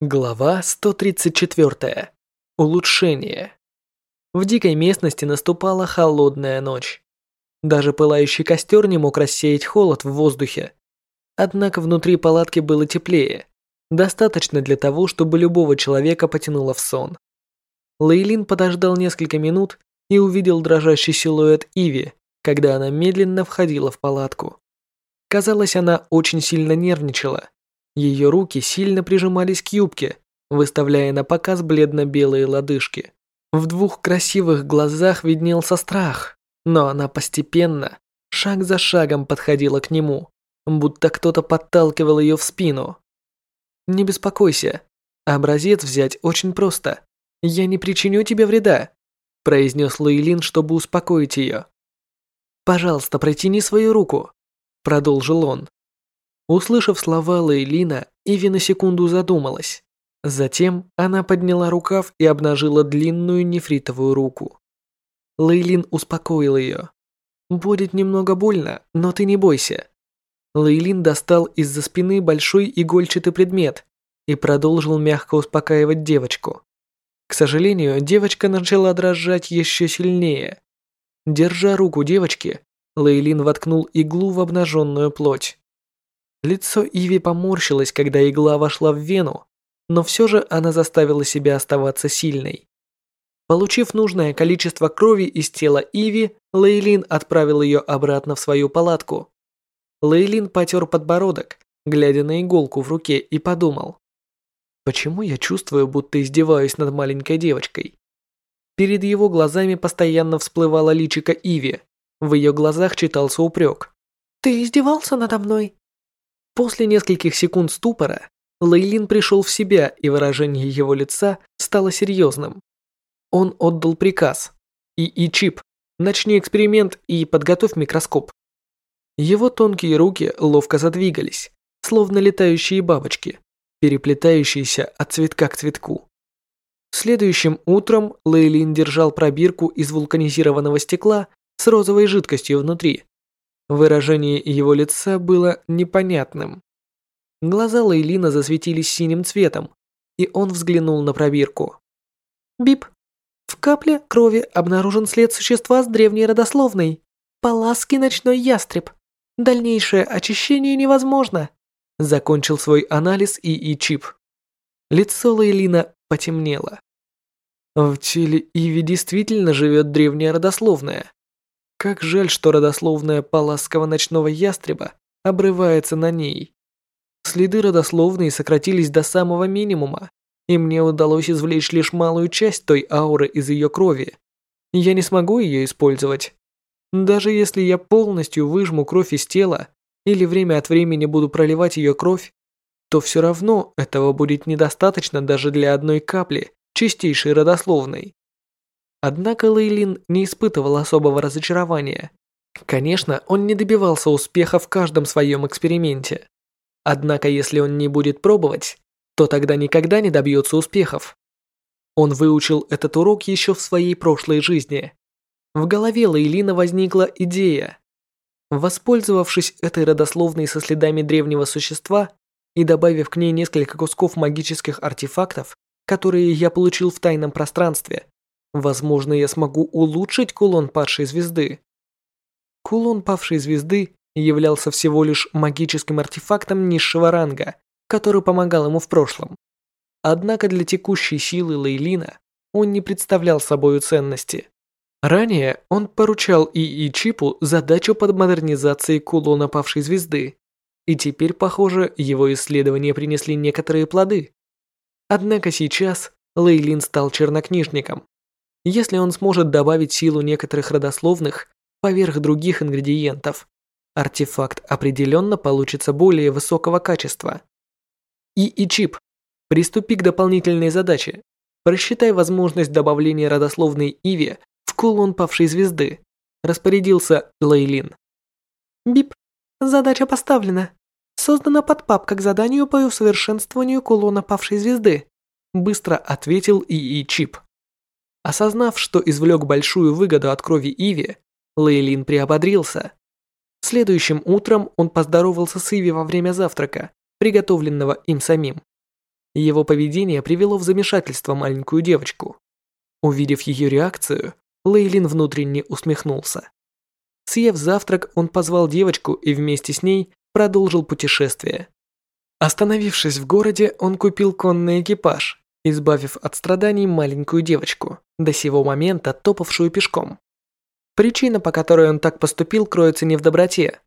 Глава 134. Улучшение. В дикой местности наступала холодная ночь. Даже пылающий костер не мог рассеять холод в воздухе. Однако внутри палатки было теплее, достаточно для того, чтобы любого человека потянуло в сон. Лейлин подождал несколько минут и увидел дрожащий силуэт Иви, когда она медленно входила в палатку. Казалось, она очень сильно нервничала ее руки сильно прижимались к юбке, выставляя на показ бледно-белые лодыжки. В двух красивых глазах виднелся страх, но она постепенно, шаг за шагом подходила к нему, будто кто-то подталкивал ее в спину. «Не беспокойся, образец взять очень просто. Я не причиню тебе вреда», произнес Луилин, чтобы успокоить ее. «Пожалуйста, протяни свою руку», продолжил он. Услышав слова Лейлина, Иви на секунду задумалась. Затем она подняла рукав и обнажила длинную нефритовую руку. Лейлин успокоил ее. «Будет немного больно, но ты не бойся». Лейлин достал из-за спины большой игольчатый предмет и продолжил мягко успокаивать девочку. К сожалению, девочка начала дрожать еще сильнее. Держа руку девочки, Лейлин воткнул иглу в обнаженную плоть. Лицо Иви поморщилось, когда игла вошла в вену, но все же она заставила себя оставаться сильной. Получив нужное количество крови из тела Иви, Лейлин отправил ее обратно в свою палатку. Лейлин потер подбородок, глядя на иголку в руке, и подумал. Почему я чувствую, будто издеваюсь над маленькой девочкой? Перед его глазами постоянно всплывала личико Иви. В ее глазах читался упрек. «Ты издевался надо мной?» После нескольких секунд ступора Лейлин пришел в себя, и выражение его лица стало серьезным. Он отдал приказ. И и чип, начни эксперимент и подготовь микроскоп. Его тонкие руки ловко задвигались, словно летающие бабочки, переплетающиеся от цветка к цветку. Следующим утром Лейлин держал пробирку из вулканизированного стекла с розовой жидкостью внутри. Выражение его лица было непонятным. Глаза Лейлина засветились синим цветом, и он взглянул на пробирку. «Бип, в капле крови обнаружен след существа с древней родословной. Палаский ночной ястреб. Дальнейшее очищение невозможно», закончил свой анализ ИИ-чип. Лицо Лейлина потемнело. В теле Иви действительно живет древняя родословная. Как жаль, что родословная Паласского ночного ястреба обрывается на ней. Следы родословной сократились до самого минимума, и мне удалось извлечь лишь малую часть той ауры из ее крови. Я не смогу ее использовать. Даже если я полностью выжму кровь из тела или время от времени буду проливать ее кровь, то все равно этого будет недостаточно даже для одной капли чистейшей родословной. Однако Лейлин не испытывал особого разочарования. Конечно, он не добивался успеха в каждом своем эксперименте. Однако если он не будет пробовать, то тогда никогда не добьется успехов. Он выучил этот урок еще в своей прошлой жизни. В голове Лейлина возникла идея. Воспользовавшись этой родословной со следами древнего существа и добавив к ней несколько кусков магических артефактов, которые я получил в тайном пространстве, Возможно, я смогу улучшить кулон падшей звезды. Кулон павшей звезды являлся всего лишь магическим артефактом низшего ранга, который помогал ему в прошлом. Однако для текущей силы Лейлина он не представлял собой ценности. Ранее он поручал ИИ Чипу задачу под модернизацией кулона павшей звезды, и теперь, похоже, его исследования принесли некоторые плоды. Однако сейчас Лейлин стал чернокнижником, если он сможет добавить силу некоторых родословных поверх других ингредиентов, артефакт определенно получится более высокого качества. И и чип. Приступи к дополнительной задаче. Просчитай возможность добавления родословной Иви в кулон павшей звезды. Распорядился Лейлин. Бип. Задача поставлена. Создана подпапка к заданию по усовершенствованию кулона павшей звезды. Быстро ответил ИИ Чип. Осознав, что извлек большую выгоду от крови Иви, Лейлин приободрился. Следующим утром он поздоровался с Иви во время завтрака, приготовленного им самим. Его поведение привело в замешательство маленькую девочку. Увидев ее реакцию, Лейлин внутренне усмехнулся. Съев завтрак, он позвал девочку и вместе с ней продолжил путешествие. Остановившись в городе, он купил конный экипаж, избавив от страданий маленькую девочку, до сего момента топавшую пешком. Причина, по которой он так поступил, кроется не в доброте.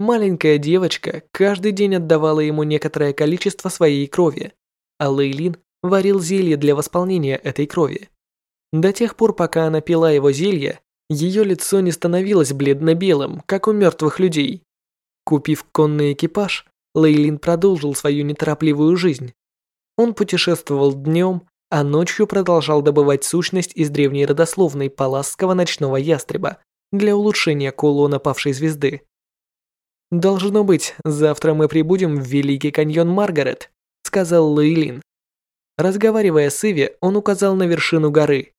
Маленькая девочка каждый день отдавала ему некоторое количество своей крови, а Лейлин варил зелье для восполнения этой крови. До тех пор, пока она пила его зелье, ее лицо не становилось бледно-белым, как у мертвых людей. Купив конный экипаж, Лейлин продолжил свою неторопливую жизнь. Он путешествовал днем, а ночью продолжал добывать сущность из древней родословной паласского ночного ястреба для улучшения кулона павшей звезды. «Должно быть, завтра мы прибудем в Великий каньон Маргарет», сказал Лейлин. Разговаривая с Иви, он указал на вершину горы.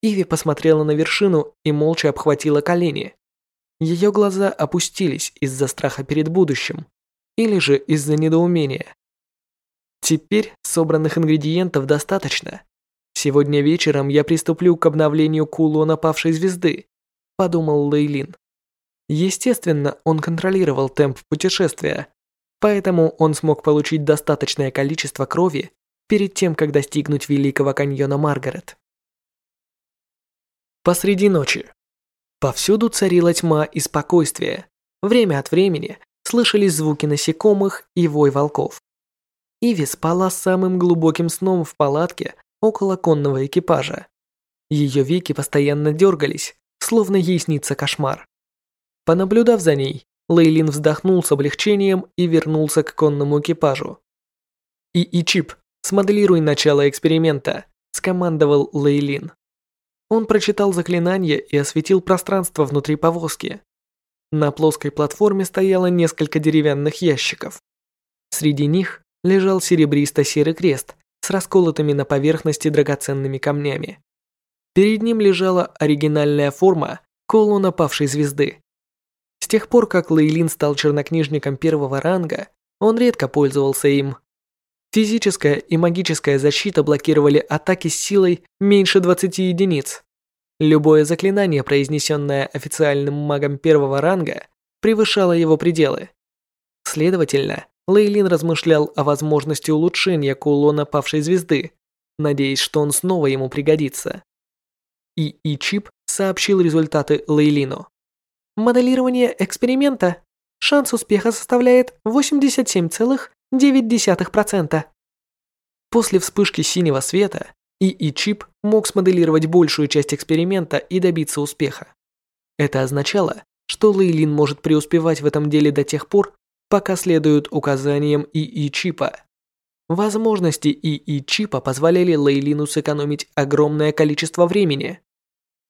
Иви посмотрела на вершину и молча обхватила колени. Ее глаза опустились из-за страха перед будущим или же из-за недоумения. Теперь собранных ингредиентов достаточно. Сегодня вечером я приступлю к обновлению кулона павшей звезды, подумал Лейлин. Естественно, он контролировал темп путешествия, поэтому он смог получить достаточное количество крови перед тем, как достигнуть Великого каньона Маргарет. Посреди ночи. Повсюду царила тьма и спокойствие. Время от времени слышались звуки насекомых и вой волков. Иви спала самым глубоким сном в палатке около конного экипажа. Ее веки постоянно дергались, словно ей снится кошмар. Понаблюдав за ней, Лейлин вздохнул с облегчением и вернулся к конному экипажу. «И, и Чип, смоделируй начало эксперимента», – скомандовал Лейлин. Он прочитал заклинание и осветил пространство внутри повозки. На плоской платформе стояло несколько деревянных ящиков. Среди них лежал серебристо-серый крест с расколотыми на поверхности драгоценными камнями. Перед ним лежала оригинальная форма колонна павшей звезды. С тех пор, как Лейлин стал чернокнижником первого ранга, он редко пользовался им. Физическая и магическая защита блокировали атаки с силой меньше 20 единиц. Любое заклинание, произнесенное официальным магом первого ранга, превышало его пределы. Следовательно, Лейлин размышлял о возможности улучшения кулона павшей звезды, надеясь, что он снова ему пригодится. И И Чип сообщил результаты Лейлину. Моделирование эксперимента. Шанс успеха составляет 87,9%. После вспышки синего света И И Чип мог смоделировать большую часть эксперимента и добиться успеха. Это означало, что Лейлин может преуспевать в этом деле до тех пор, пока следуют указаниям ИИ-чипа. Возможности ИИ-чипа позволяли Лейлину сэкономить огромное количество времени.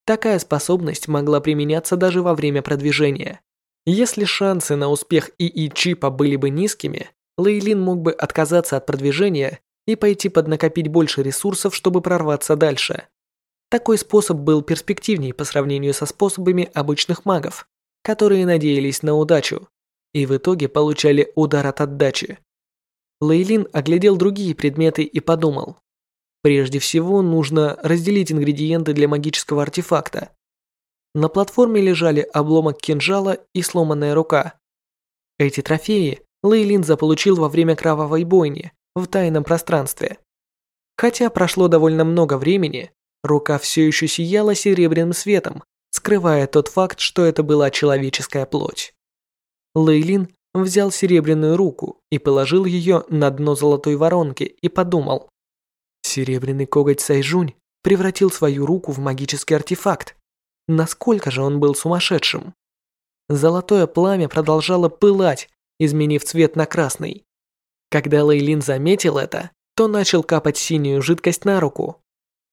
Такая способность могла применяться даже во время продвижения. Если шансы на успех ИИ-чипа были бы низкими, Лейлин мог бы отказаться от продвижения и пойти поднакопить больше ресурсов, чтобы прорваться дальше. Такой способ был перспективней по сравнению со способами обычных магов, которые надеялись на удачу и в итоге получали удар от отдачи. Лейлин оглядел другие предметы и подумал. Прежде всего, нужно разделить ингредиенты для магического артефакта. На платформе лежали обломок кинжала и сломанная рука. Эти трофеи Лейлин заполучил во время кровавой бойни в тайном пространстве. Хотя прошло довольно много времени, рука все еще сияла серебряным светом, скрывая тот факт, что это была человеческая плоть. Лейлин взял серебряную руку и положил ее на дно золотой воронки и подумал. Серебряный коготь Сайжунь превратил свою руку в магический артефакт. Насколько же он был сумасшедшим? Золотое пламя продолжало пылать, изменив цвет на красный. Когда Лейлин заметил это, то начал капать синюю жидкость на руку.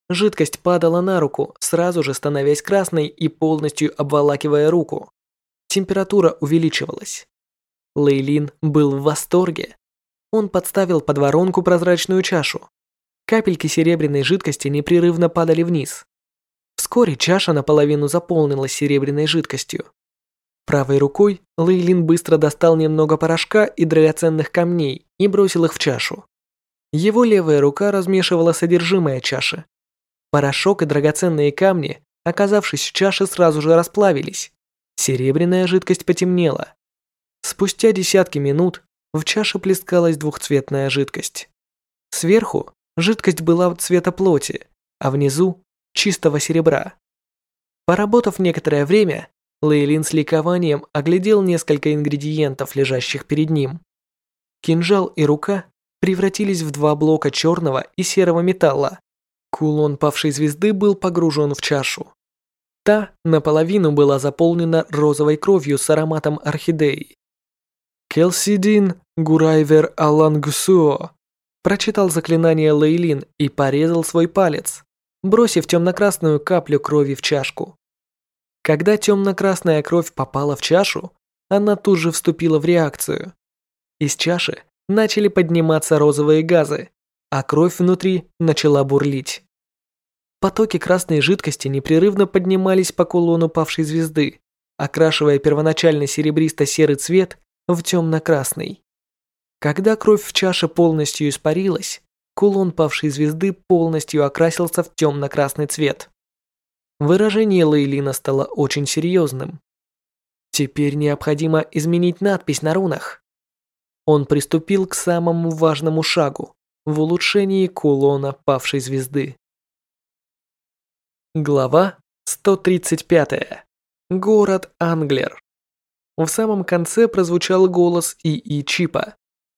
Жидкость падала на руку, сразу же становясь красной и полностью обволакивая руку. Температура увеличивалась. Лейлин был в восторге. Он подставил под воронку прозрачную чашу. Капельки серебряной жидкости непрерывно падали вниз. Вскоре чаша наполовину заполнилась серебряной жидкостью. Правой рукой Лейлин быстро достал немного порошка и драгоценных камней и бросил их в чашу. Его левая рука размешивала содержимое чаши. Порошок и драгоценные камни, оказавшись в чаше, сразу же расплавились. Серебряная жидкость потемнела. Спустя десятки минут в чаше плескалась двухцветная жидкость. Сверху жидкость была цвета плоти, а внизу – чистого серебра. Поработав некоторое время, Лейлин с ликованием оглядел несколько ингредиентов, лежащих перед ним. Кинжал и рука превратились в два блока черного и серого металла. Кулон павшей звезды был погружен в чашу. Та наполовину была заполнена розовой кровью с ароматом орхидеи. «Келсидин Гурайвер Алангсуо» прочитал заклинание Лейлин и порезал свой палец, бросив темно-красную каплю крови в чашку. Когда темно-красная кровь попала в чашу, она тут же вступила в реакцию. Из чаши начали подниматься розовые газы, а кровь внутри начала бурлить. Потоки красной жидкости непрерывно поднимались по кулону павшей звезды, окрашивая первоначально серебристо-серый цвет в темно-красный. Когда кровь в чаше полностью испарилась, кулон павшей звезды полностью окрасился в темно-красный цвет. Выражение Лейлина стало очень серьезным. Теперь необходимо изменить надпись на рунах. Он приступил к самому важному шагу в улучшении кулона павшей звезды. Глава 135. Город Англер. В самом конце прозвучал голос ИИ Чипа.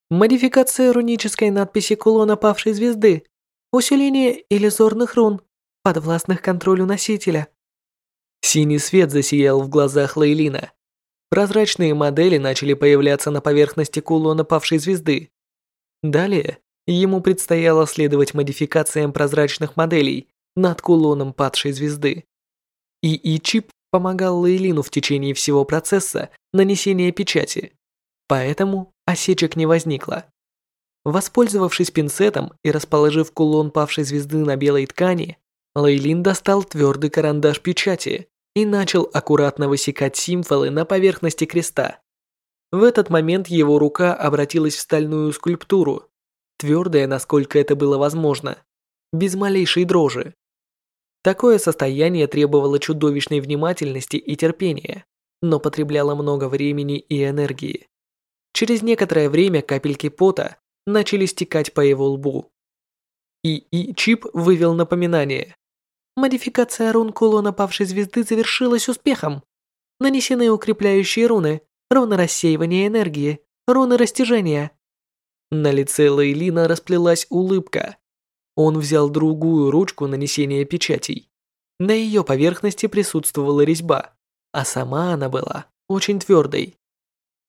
Модификация рунической надписи кулона павшей звезды. Усиление иллюзорных рун, подвластных контролю носителя. Синий свет засиял в глазах Лейлина. Прозрачные модели начали появляться на поверхности кулона павшей звезды. Далее ему предстояло следовать модификациям прозрачных моделей, над кулоном падшей звезды. ИИ-чип помогал Лейлину в течение всего процесса нанесения печати, поэтому осечек не возникло. Воспользовавшись пинцетом и расположив кулон павшей звезды на белой ткани, Лейлин достал твердый карандаш печати и начал аккуратно высекать символы на поверхности креста. В этот момент его рука обратилась в стальную скульптуру, твердая, насколько это было возможно, без малейшей дрожи. Такое состояние требовало чудовищной внимательности и терпения, но потребляло много времени и энергии. Через некоторое время капельки пота начали стекать по его лбу. И и чип вывел напоминание. Модификация рун кулона павшей звезды завершилась успехом. Нанесены укрепляющие руны, руны рассеивания энергии, руны растяжения. На лице Лейлина расплылась улыбка, он взял другую ручку нанесения печатей. На ее поверхности присутствовала резьба, а сама она была очень твердой.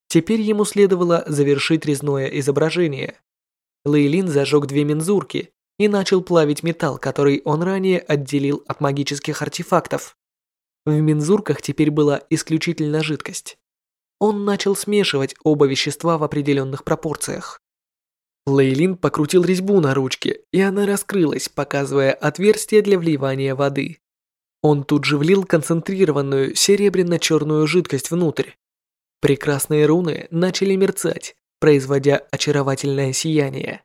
Теперь ему следовало завершить резное изображение. Лейлин зажег две мензурки и начал плавить металл, который он ранее отделил от магических артефактов. В мензурках теперь была исключительно жидкость. Он начал смешивать оба вещества в определенных пропорциях. Лейлин покрутил резьбу на ручке, и она раскрылась, показывая отверстие для вливания воды. Он тут же влил концентрированную серебряно-черную жидкость внутрь. Прекрасные руны начали мерцать, производя очаровательное сияние.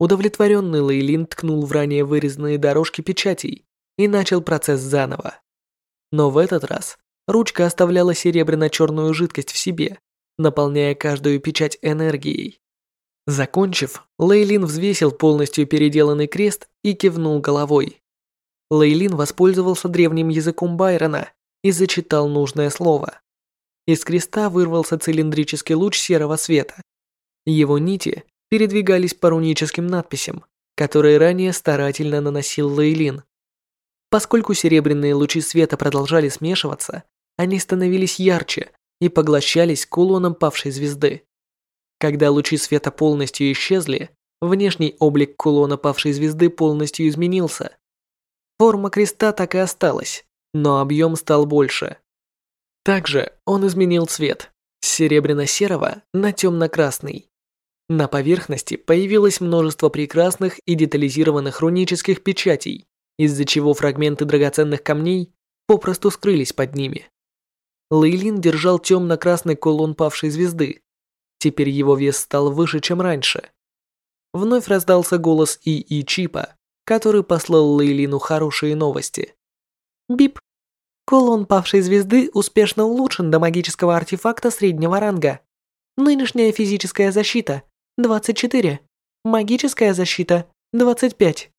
Удовлетворенный Лейлин ткнул в ранее вырезанные дорожки печатей и начал процесс заново. Но в этот раз ручка оставляла серебряно-черную жидкость в себе, наполняя каждую печать энергией. Закончив, Лейлин взвесил полностью переделанный крест и кивнул головой. Лейлин воспользовался древним языком Байрона и зачитал нужное слово. Из креста вырвался цилиндрический луч серого света. Его нити передвигались по руническим надписям, которые ранее старательно наносил Лейлин. Поскольку серебряные лучи света продолжали смешиваться, они становились ярче и поглощались кулоном павшей звезды. Когда лучи света полностью исчезли, внешний облик кулона павшей звезды полностью изменился. Форма креста так и осталась, но объем стал больше. Также он изменил цвет с серебряно-серого на темно-красный. На поверхности появилось множество прекрасных и детализированных рунических печатей, из-за чего фрагменты драгоценных камней попросту скрылись под ними. Лейлин держал темно-красный кулон павшей звезды, Теперь его вес стал выше, чем раньше. вновь раздался голос ИИ Чипа, который послал Лейлину хорошие новости. Бип. Кулон павшей звезды успешно улучшен до магического артефакта среднего ранга. Нынешняя физическая защита 24, магическая защита 25.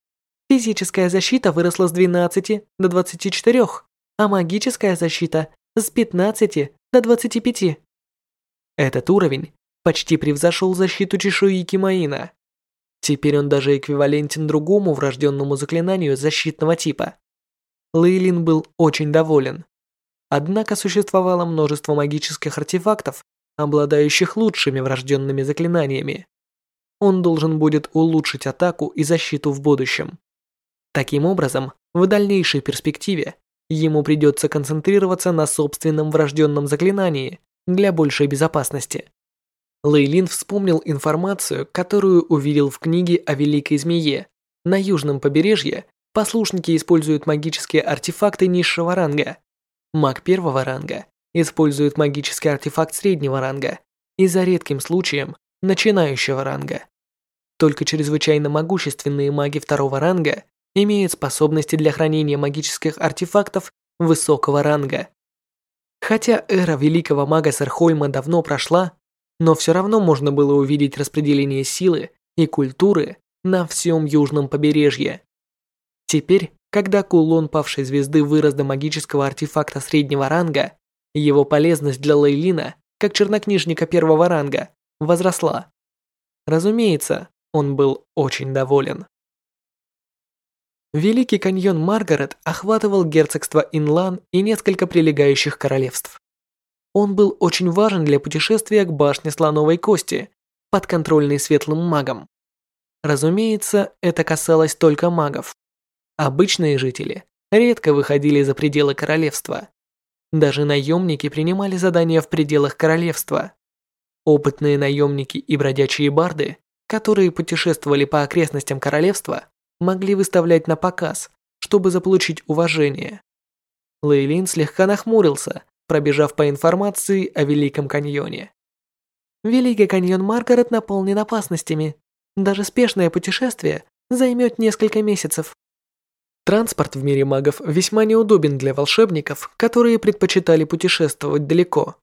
Физическая защита выросла с 12 до 24, а магическая защита с 15 до 25. Этот уровень почти превзошел защиту чешуи Кимаина. Теперь он даже эквивалентен другому врожденному заклинанию защитного типа. Лейлин был очень доволен. Однако существовало множество магических артефактов, обладающих лучшими врожденными заклинаниями. Он должен будет улучшить атаку и защиту в будущем. Таким образом, в дальнейшей перспективе ему придется концентрироваться на собственном врожденном заклинании для большей безопасности. Лейлин вспомнил информацию, которую увидел в книге о Великой Змее. На южном побережье послушники используют магические артефакты низшего ранга. Маг первого ранга использует магический артефакт среднего ранга и за редким случаем начинающего ранга. Только чрезвычайно могущественные маги второго ранга имеют способности для хранения магических артефактов высокого ранга. Хотя эра великого мага Сархольма давно прошла, но все равно можно было увидеть распределение силы и культуры на всем южном побережье. Теперь, когда кулон павшей звезды вырос до магического артефакта среднего ранга, его полезность для Лейлина, как чернокнижника первого ранга, возросла. Разумеется, он был очень доволен. Великий каньон Маргарет охватывал герцогство Инлан и несколько прилегающих королевств. Он был очень важен для путешествия к башне Слоновой Кости, подконтрольной светлым магом. Разумеется, это касалось только магов. Обычные жители редко выходили за пределы королевства. Даже наемники принимали задания в пределах королевства. Опытные наемники и бродячие барды, которые путешествовали по окрестностям королевства, могли выставлять на показ, чтобы заполучить уважение. Лейлин слегка нахмурился, пробежав по информации о Великом каньоне. Великий каньон Маргарет наполнен опасностями. Даже спешное путешествие займет несколько месяцев. Транспорт в мире магов весьма неудобен для волшебников, которые предпочитали путешествовать далеко.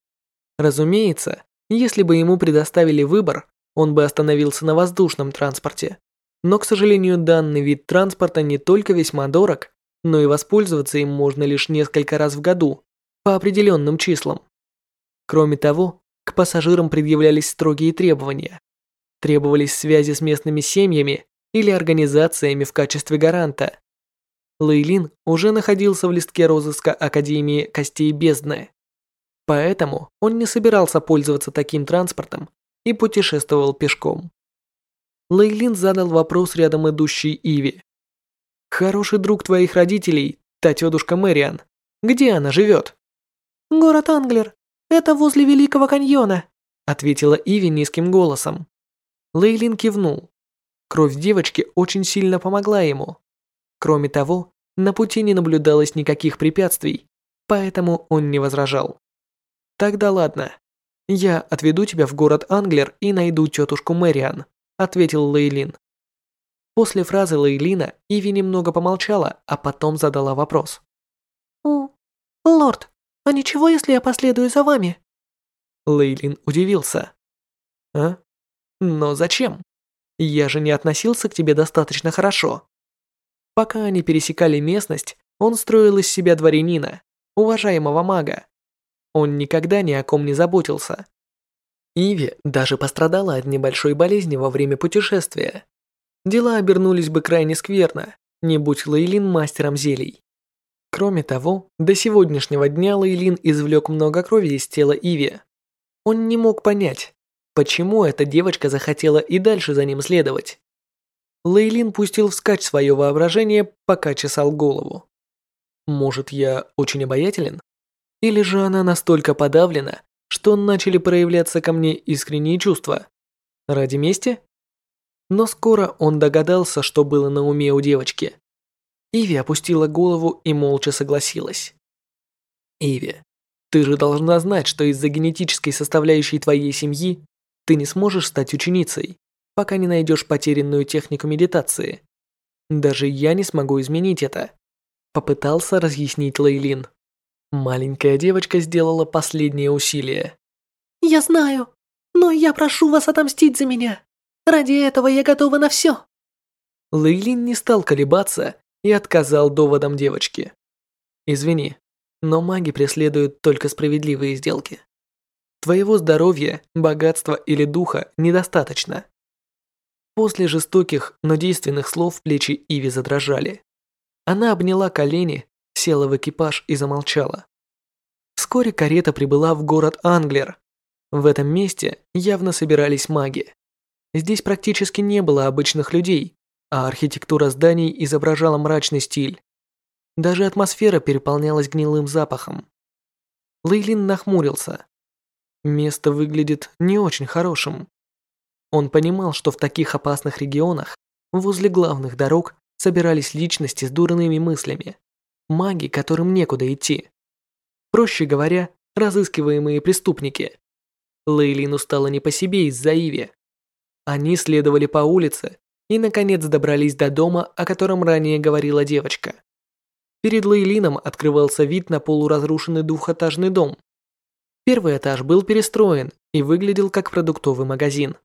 Разумеется, если бы ему предоставили выбор, он бы остановился на воздушном транспорте. Но, к сожалению, данный вид транспорта не только весьма дорог, но и воспользоваться им можно лишь несколько раз в году, по определенным числам. Кроме того, к пассажирам предъявлялись строгие требования. Требовались связи с местными семьями или организациями в качестве гаранта. Лейлин уже находился в листке розыска Академии Костей Бездны. Поэтому он не собирался пользоваться таким транспортом и путешествовал пешком. Лейлин задал вопрос рядом идущей Иви. «Хороший друг твоих родителей, та тетушка Мэриан. Где она живет?» «Город Англер. Это возле Великого каньона», ответила Иви низким голосом. Лейлин кивнул. Кровь девочки очень сильно помогла ему. Кроме того, на пути не наблюдалось никаких препятствий, поэтому он не возражал. «Тогда ладно. Я отведу тебя в город Англер и найду тетушку Мэриан», ответил Лейлин. После фразы Лейлина Иви немного помолчала, а потом задала вопрос. «О, лорд, а ничего, если я последую за вами?» Лейлин удивился. «А? Но зачем? Я же не относился к тебе достаточно хорошо». Пока они пересекали местность, он строил из себя дворянина, уважаемого мага. Он никогда ни о ком не заботился. Иви даже пострадала от небольшой болезни во время путешествия. Дела обернулись бы крайне скверно, не будь Лейлин мастером зелий. Кроме того, до сегодняшнего дня Лейлин извлек много крови из тела Иви. Он не мог понять, почему эта девочка захотела и дальше за ним следовать. Лейлин пустил вскачь свое воображение, пока чесал голову. Может, я очень обаятелен? Или же она настолько подавлена, что начали проявляться ко мне искренние чувства? Ради мести? Но скоро он догадался, что было на уме у девочки. Иви опустила голову и молча согласилась. Иви, ты же должна знать, что из-за генетической составляющей твоей семьи ты не сможешь стать ученицей, пока не найдешь потерянную технику медитации. Даже я не смогу изменить это. Попытался разъяснить Лейлин. Маленькая девочка сделала последнее усилие. «Я знаю, но я прошу вас отомстить за меня. Ради этого я готова на все». Лейлин не стал колебаться и отказал доводам девочки. «Извини, но маги преследуют только справедливые сделки. Твоего здоровья, богатства или духа недостаточно. После жестоких, но действенных слов плечи Иви задрожали. Она обняла колени, села в экипаж и замолчала. Вскоре карета прибыла в город Англер. В этом месте явно собирались маги. Здесь практически не было обычных людей, а архитектура зданий изображала мрачный стиль. Даже атмосфера переполнялась гнилым запахом. Лейлин нахмурился. Место выглядит не очень хорошим. Он понимал, что в таких опасных регионах, возле главных дорог, собирались личности с дурными мыслями. Маги, которым некуда идти. Проще говоря, разыскиваемые преступники. Лейлину стало не по себе из-за Иви. Они следовали по улице и, наконец, добрались до дома, о котором ранее говорила девочка. Перед Лейлином открывался вид на полуразрушенный двухэтажный дом, Первый этаж был перестроен и выглядел как продуктовый магазин.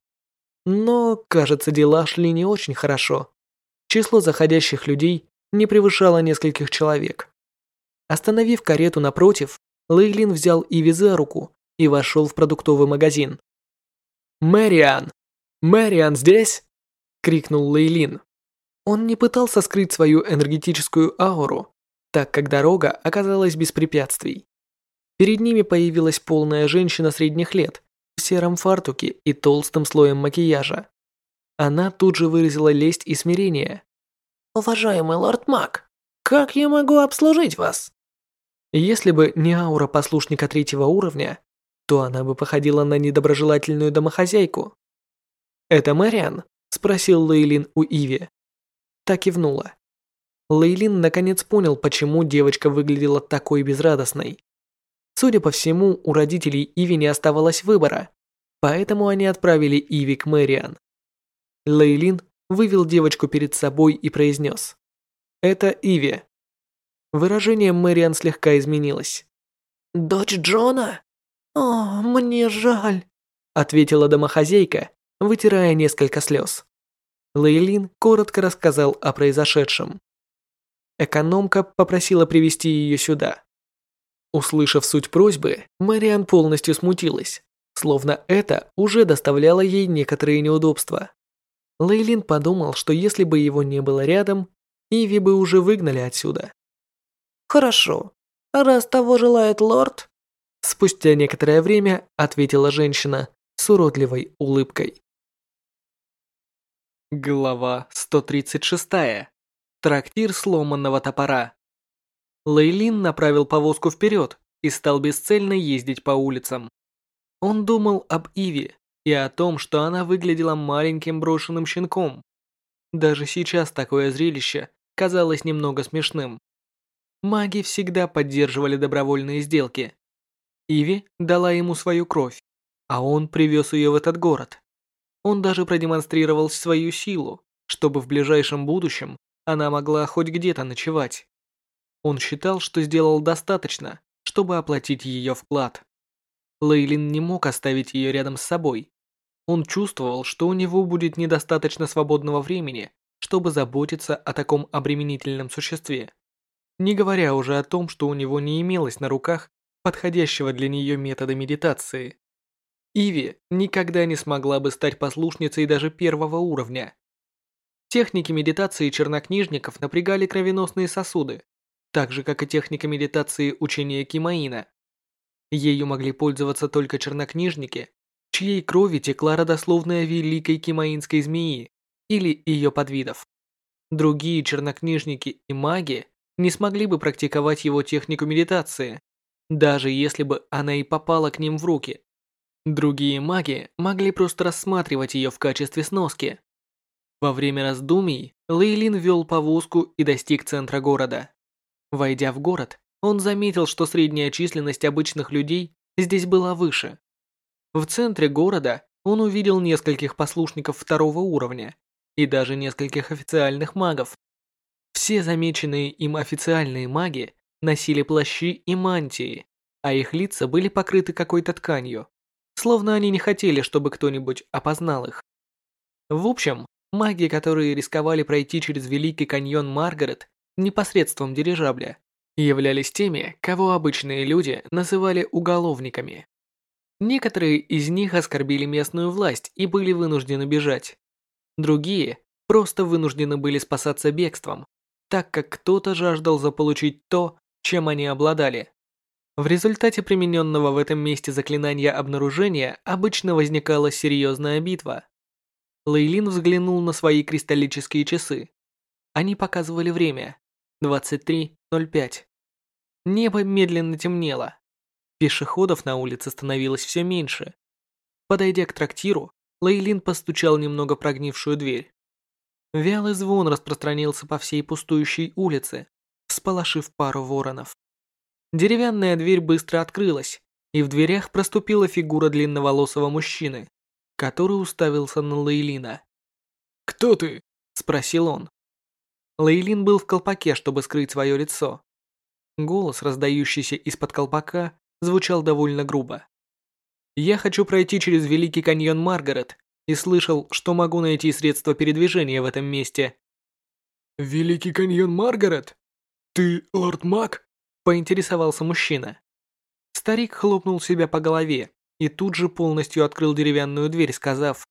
Но, кажется, дела шли не очень хорошо. Число заходящих людей не превышало нескольких человек. Остановив карету напротив, Лейлин взял Иви за руку и вошел в продуктовый магазин. «Мэриан! Мэриан здесь?» – крикнул Лейлин. Он не пытался скрыть свою энергетическую ауру, так как дорога оказалась без препятствий. Перед ними появилась полная женщина средних лет в сером фартуке и толстым слоем макияжа. Она тут же выразила лесть и смирение. «Уважаемый лорд Мак, как я могу обслужить вас?» Если бы не аура послушника третьего уровня, то она бы походила на недоброжелательную домохозяйку. «Это Мэриан?» – спросил Лейлин у Иви. Так кивнула. Лейлин наконец понял, почему девочка выглядела такой безрадостной. Судя по всему, у родителей Иви не оставалось выбора, поэтому они отправили Иви к Мэриан. Лейлин вывел девочку перед собой и произнес. «Это Иви». Выражение Мэриан слегка изменилось. «Дочь Джона? О, мне жаль», ответила домохозяйка, вытирая несколько слез. Лейлин коротко рассказал о произошедшем. Экономка попросила привести ее сюда. Услышав суть просьбы, Мариан полностью смутилась, словно это уже доставляло ей некоторые неудобства. Лейлин подумал, что если бы его не было рядом, Иви бы уже выгнали отсюда. «Хорошо. Раз того желает лорд...» Спустя некоторое время ответила женщина с уродливой улыбкой. Глава 136. Трактир сломанного топора. Лейлин направил повозку вперед и стал бесцельно ездить по улицам. Он думал об Иве и о том, что она выглядела маленьким брошенным щенком. Даже сейчас такое зрелище казалось немного смешным. Маги всегда поддерживали добровольные сделки. Иви дала ему свою кровь, а он привез ее в этот город. Он даже продемонстрировал свою силу, чтобы в ближайшем будущем она могла хоть где-то ночевать. Он считал, что сделал достаточно, чтобы оплатить ее вклад. Лейлин не мог оставить ее рядом с собой. Он чувствовал, что у него будет недостаточно свободного времени, чтобы заботиться о таком обременительном существе. Не говоря уже о том, что у него не имелось на руках подходящего для нее метода медитации. Иви никогда не смогла бы стать послушницей даже первого уровня. Техники медитации чернокнижников напрягали кровеносные сосуды, так же, как и техника медитации учения Кимаина. Ею могли пользоваться только чернокнижники, чьей крови текла родословная великой кимаинской змеи или ее подвидов. Другие чернокнижники и маги не смогли бы практиковать его технику медитации, даже если бы она и попала к ним в руки. Другие маги могли просто рассматривать ее в качестве сноски. Во время раздумий Лейлин вел повозку и достиг центра города. Войдя в город, он заметил, что средняя численность обычных людей здесь была выше. В центре города он увидел нескольких послушников второго уровня и даже нескольких официальных магов. Все замеченные им официальные маги носили плащи и мантии, а их лица были покрыты какой-то тканью, словно они не хотели, чтобы кто-нибудь опознал их. В общем, маги, которые рисковали пройти через Великий каньон Маргарет непосредством дирижабля, являлись теми, кого обычные люди называли уголовниками. Некоторые из них оскорбили местную власть и были вынуждены бежать. Другие просто вынуждены были спасаться бегством, так как кто-то жаждал заполучить то, чем они обладали. В результате примененного в этом месте заклинания обнаружения обычно возникала серьезная битва. Лейлин взглянул на свои кристаллические часы. Они показывали время 23.05. Небо медленно темнело. Пешеходов на улице становилось все меньше. Подойдя к трактиру, Лейлин постучал немного прогнившую дверь. Вялый звон распространился по всей пустующей улице, всполошив пару воронов. Деревянная дверь быстро открылась, и в дверях проступила фигура длинноволосого мужчины, который уставился на Лейлина. «Кто ты?» – спросил он. Лейлин был в колпаке, чтобы скрыть свое лицо. Голос, раздающийся из-под колпака, звучал довольно грубо. «Я хочу пройти через Великий каньон Маргарет и слышал, что могу найти средства передвижения в этом месте». «Великий каньон Маргарет? Ты лорд Мак?» – поинтересовался мужчина. Старик хлопнул себя по голове и тут же полностью открыл деревянную дверь, сказав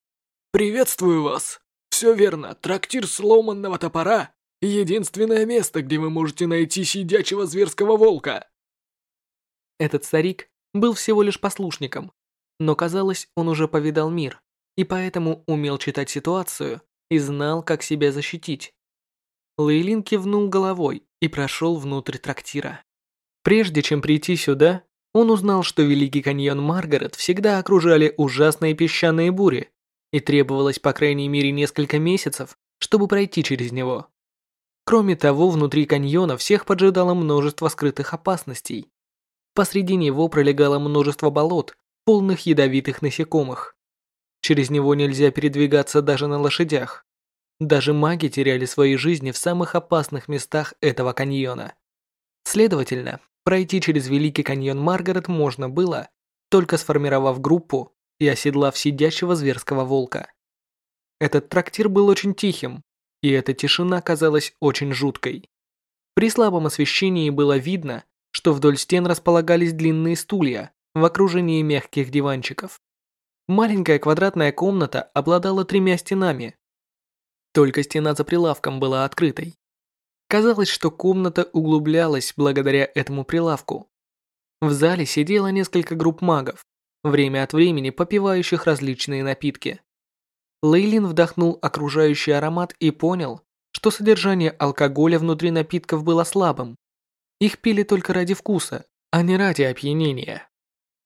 «Приветствую вас! Все верно, трактир сломанного топора – единственное место, где вы можете найти сидячего зверского волка!» Этот старик был всего лишь послушником, но казалось, он уже повидал мир, и поэтому умел читать ситуацию и знал, как себя защитить. Лейлин кивнул головой и прошел внутрь трактира. Прежде чем прийти сюда, он узнал, что Великий каньон Маргарет всегда окружали ужасные песчаные бури, и требовалось по крайней мере несколько месяцев, чтобы пройти через него. Кроме того, внутри каньона всех поджидало множество скрытых опасностей, Посреди него пролегало множество болот, полных ядовитых насекомых. Через него нельзя передвигаться даже на лошадях. Даже маги теряли свои жизни в самых опасных местах этого каньона. Следовательно, пройти через Великий каньон Маргарет можно было, только сформировав группу и оседлав сидящего зверского волка. Этот трактир был очень тихим, и эта тишина казалась очень жуткой. При слабом освещении было видно, что вдоль стен располагались длинные стулья в окружении мягких диванчиков. Маленькая квадратная комната обладала тремя стенами. Только стена за прилавком была открытой. Казалось, что комната углублялась благодаря этому прилавку. В зале сидело несколько групп магов, время от времени попивающих различные напитки. Лейлин вдохнул окружающий аромат и понял, что содержание алкоголя внутри напитков было слабым. Их пили только ради вкуса, а не ради опьянения.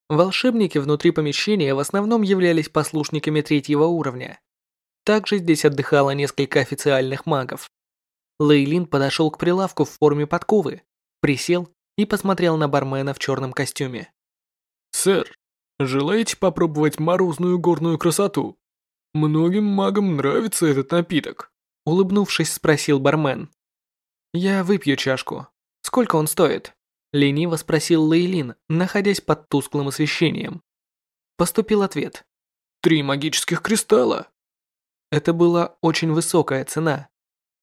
Волшебники внутри помещения в основном являлись послушниками третьего уровня. Также здесь отдыхало несколько официальных магов. Лейлин подошел к прилавку в форме подковы, присел и посмотрел на бармена в черном костюме. «Сэр, желаете попробовать морозную горную красоту? Многим магам нравится этот напиток», улыбнувшись, спросил бармен. «Я выпью чашку», «Сколько он стоит?» – лениво спросил Лейлин, находясь под тусклым освещением. Поступил ответ. «Три магических кристалла». Это была очень высокая цена.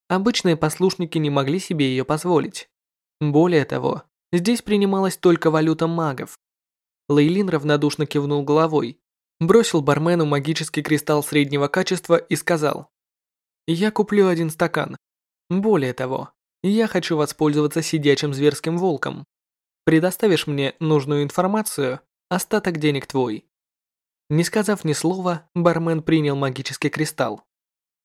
Обычные послушники не могли себе ее позволить. Более того, здесь принималась только валюта магов. Лейлин равнодушно кивнул головой, бросил бармену магический кристалл среднего качества и сказал. «Я куплю один стакан. Более того, я хочу воспользоваться сидячим зверским волком. Предоставишь мне нужную информацию, остаток денег твой». Не сказав ни слова, бармен принял магический кристалл.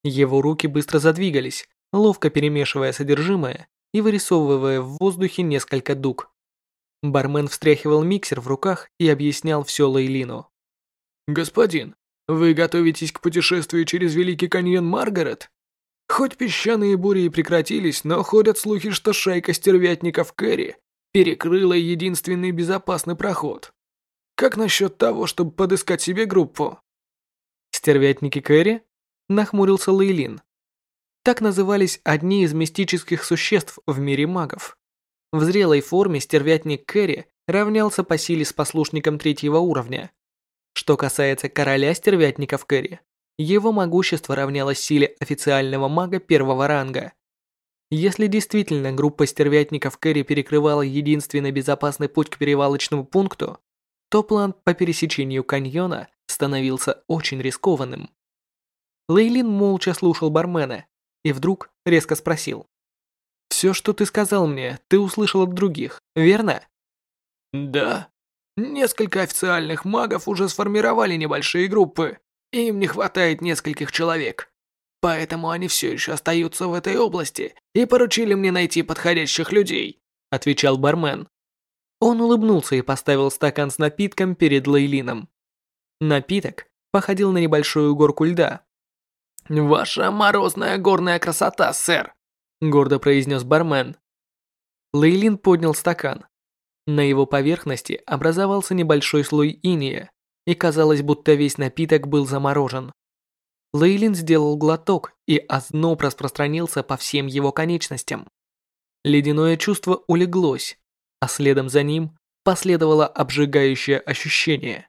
Его руки быстро задвигались, ловко перемешивая содержимое и вырисовывая в воздухе несколько дуг. Бармен встряхивал миксер в руках и объяснял все Лейлину. «Господин, вы готовитесь к путешествию через Великий каньон Маргарет?» Хоть песчаные бури и прекратились, но ходят слухи, что шайка стервятников Кэрри перекрыла единственный безопасный проход. Как насчет того, чтобы подыскать себе группу? Стервятники Кэрри? Нахмурился Лейлин. Так назывались одни из мистических существ в мире магов. В зрелой форме стервятник Кэрри равнялся по силе с послушником третьего уровня. Что касается короля стервятников Кэрри, его могущество равнялось силе официального мага первого ранга. Если действительно группа стервятников Кэрри перекрывала единственный безопасный путь к перевалочному пункту, то план по пересечению каньона становился очень рискованным. Лейлин молча слушал бармена и вдруг резко спросил. «Все, что ты сказал мне, ты услышал от других, верно?» «Да. Несколько официальных магов уже сформировали небольшие группы. Им не хватает нескольких человек. Поэтому они все еще остаются в этой области и поручили мне найти подходящих людей», отвечал бармен. Он улыбнулся и поставил стакан с напитком перед Лейлином. Напиток походил на небольшую горку льда. «Ваша морозная горная красота, сэр», гордо произнес бармен. Лейлин поднял стакан. На его поверхности образовался небольшой слой иния, и казалось, будто весь напиток был заморожен. Лейлин сделал глоток, и озноб распространился по всем его конечностям. Ледяное чувство улеглось, а следом за ним последовало обжигающее ощущение.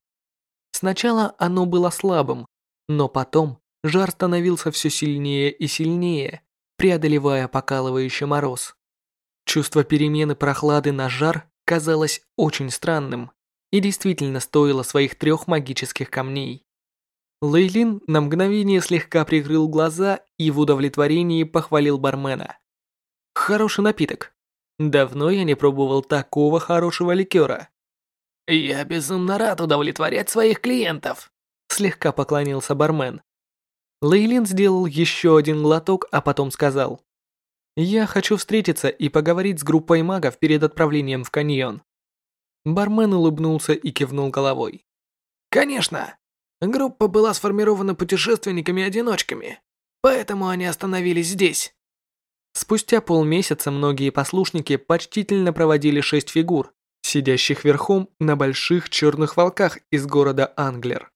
Сначала оно было слабым, но потом жар становился все сильнее и сильнее, преодолевая покалывающий мороз. Чувство перемены прохлады на жар казалось очень странным и действительно стоило своих трех магических камней. Лейлин на мгновение слегка прикрыл глаза и в удовлетворении похвалил бармена. «Хороший напиток. Давно я не пробовал такого хорошего ликера». «Я безумно рад удовлетворять своих клиентов», слегка поклонился бармен. Лейлин сделал еще один глоток, а потом сказал. «Я хочу встретиться и поговорить с группой магов перед отправлением в каньон». Бармен улыбнулся и кивнул головой. «Конечно. Группа была сформирована путешественниками-одиночками, поэтому они остановились здесь». Спустя полмесяца многие послушники почтительно проводили шесть фигур, сидящих верхом на больших черных волках из города Англер.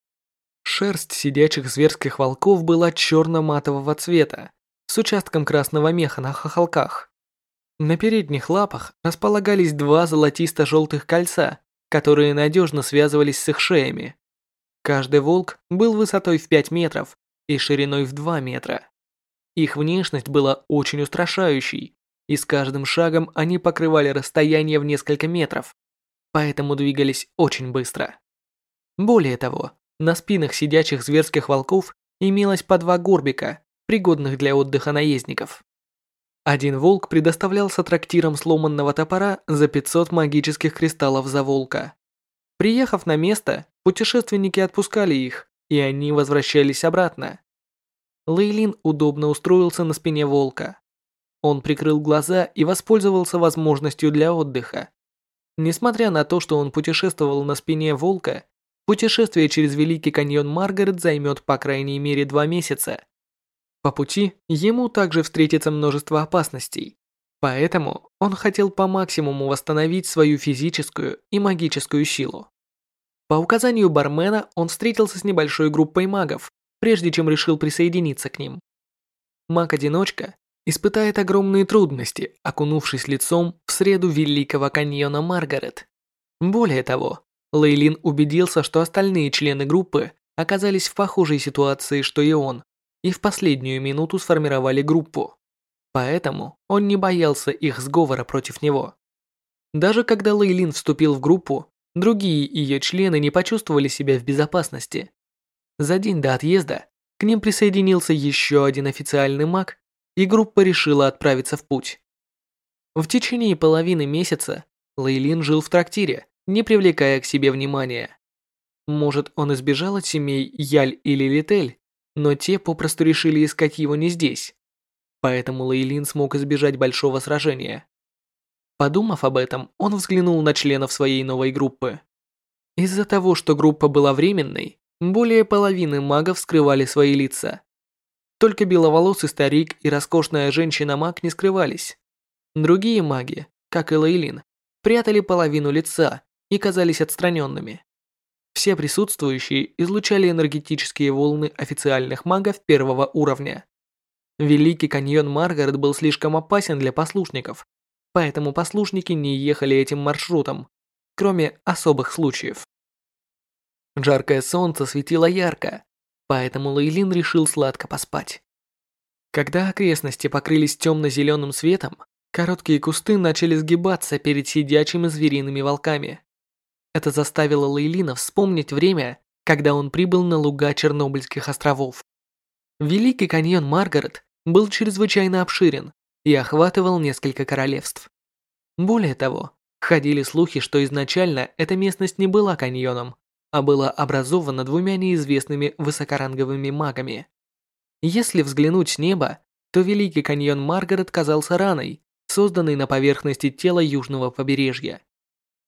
Шерсть сидячих зверских волков была черно-матового цвета, с участком красного меха на хохолках. На передних лапах располагались два золотисто-желтых кольца, которые надежно связывались с их шеями. Каждый волк был высотой в 5 метров и шириной в 2 метра. Их внешность была очень устрашающей, и с каждым шагом они покрывали расстояние в несколько метров, поэтому двигались очень быстро. Более того, на спинах сидячих зверских волков имелось по два горбика, пригодных для отдыха наездников. Один волк предоставлялся трактиром сломанного топора за 500 магических кристаллов за волка. Приехав на место, путешественники отпускали их, и они возвращались обратно. Лейлин удобно устроился на спине волка. Он прикрыл глаза и воспользовался возможностью для отдыха. Несмотря на то, что он путешествовал на спине волка, Путешествие через Великий каньон Маргарет займет по крайней мере два месяца. По пути ему также встретится множество опасностей, поэтому он хотел по максимуму восстановить свою физическую и магическую силу. По указанию бармена он встретился с небольшой группой магов, прежде чем решил присоединиться к ним. Маг-одиночка испытает огромные трудности, окунувшись лицом в среду Великого каньона Маргарет. Более того, Лейлин убедился, что остальные члены группы оказались в похожей ситуации, что и он, и в последнюю минуту сформировали группу. Поэтому он не боялся их сговора против него. Даже когда Лейлин вступил в группу, другие ее члены не почувствовали себя в безопасности. За день до отъезда к ним присоединился еще один официальный маг, и группа решила отправиться в путь. В течение половины месяца Лейлин жил в трактире, не привлекая к себе внимания. Может, он избежал от семей Яль или Литель, но те попросту решили искать его не здесь. Поэтому Лейлин смог избежать большого сражения. Подумав об этом, он взглянул на членов своей новой группы. Из-за того, что группа была временной, более половины магов скрывали свои лица. Только беловолосый старик и роскошная женщина-маг не скрывались. Другие маги, как и Лейлин, прятали половину лица и казались отстраненными. все присутствующие излучали энергетические волны официальных магов первого уровня. Великий каньон Маргарет был слишком опасен для послушников, поэтому послушники не ехали этим маршрутом, кроме особых случаев. Жаркое солнце светило ярко, поэтому Лейлин решил сладко поспать. Когда окрестности покрылись темно-зеленым светом, короткие кусты начали сгибаться перед сидячими звериными волками. Это заставило Лейлина вспомнить время, когда он прибыл на луга Чернобыльских островов. Великий каньон Маргарет был чрезвычайно обширен и охватывал несколько королевств. Более того, ходили слухи, что изначально эта местность не была каньоном, а была образована двумя неизвестными высокоранговыми магами. Если взглянуть с неба, то Великий каньон Маргарет казался раной, созданной на поверхности тела южного побережья.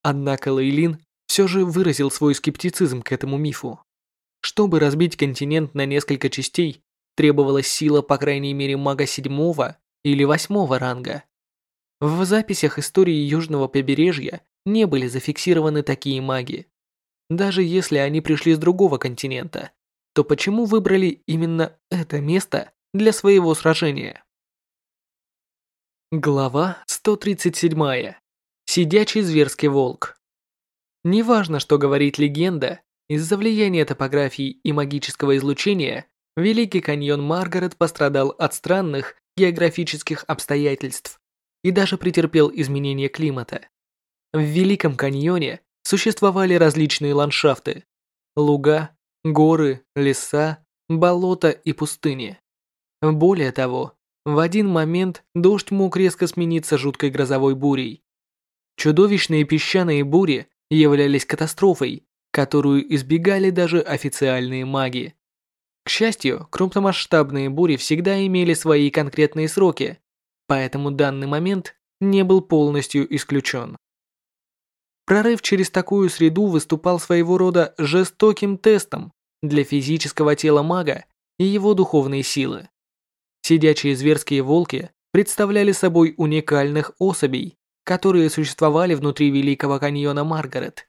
Однако Лейлин все же выразил свой скептицизм к этому мифу. Чтобы разбить континент на несколько частей, требовалась сила по крайней мере мага седьмого или восьмого ранга. В записях истории Южного побережья не были зафиксированы такие маги. Даже если они пришли с другого континента, то почему выбрали именно это место для своего сражения? Глава 137. Сидячий зверский волк. Неважно, что говорит легенда, из-за влияния топографии и магического излучения Великий каньон Маргарет пострадал от странных географических обстоятельств и даже претерпел изменение климата. В Великом каньоне существовали различные ландшафты – луга, горы, леса, болота и пустыни. Более того, в один момент дождь мог резко смениться жуткой грозовой бурей. Чудовищные песчаные бури являлись катастрофой, которую избегали даже официальные маги. К счастью, крупномасштабные бури всегда имели свои конкретные сроки, поэтому данный момент не был полностью исключен. Прорыв через такую среду выступал своего рода жестоким тестом для физического тела мага и его духовной силы. Сидячие зверские волки представляли собой уникальных особей, которые существовали внутри Великого каньона Маргарет.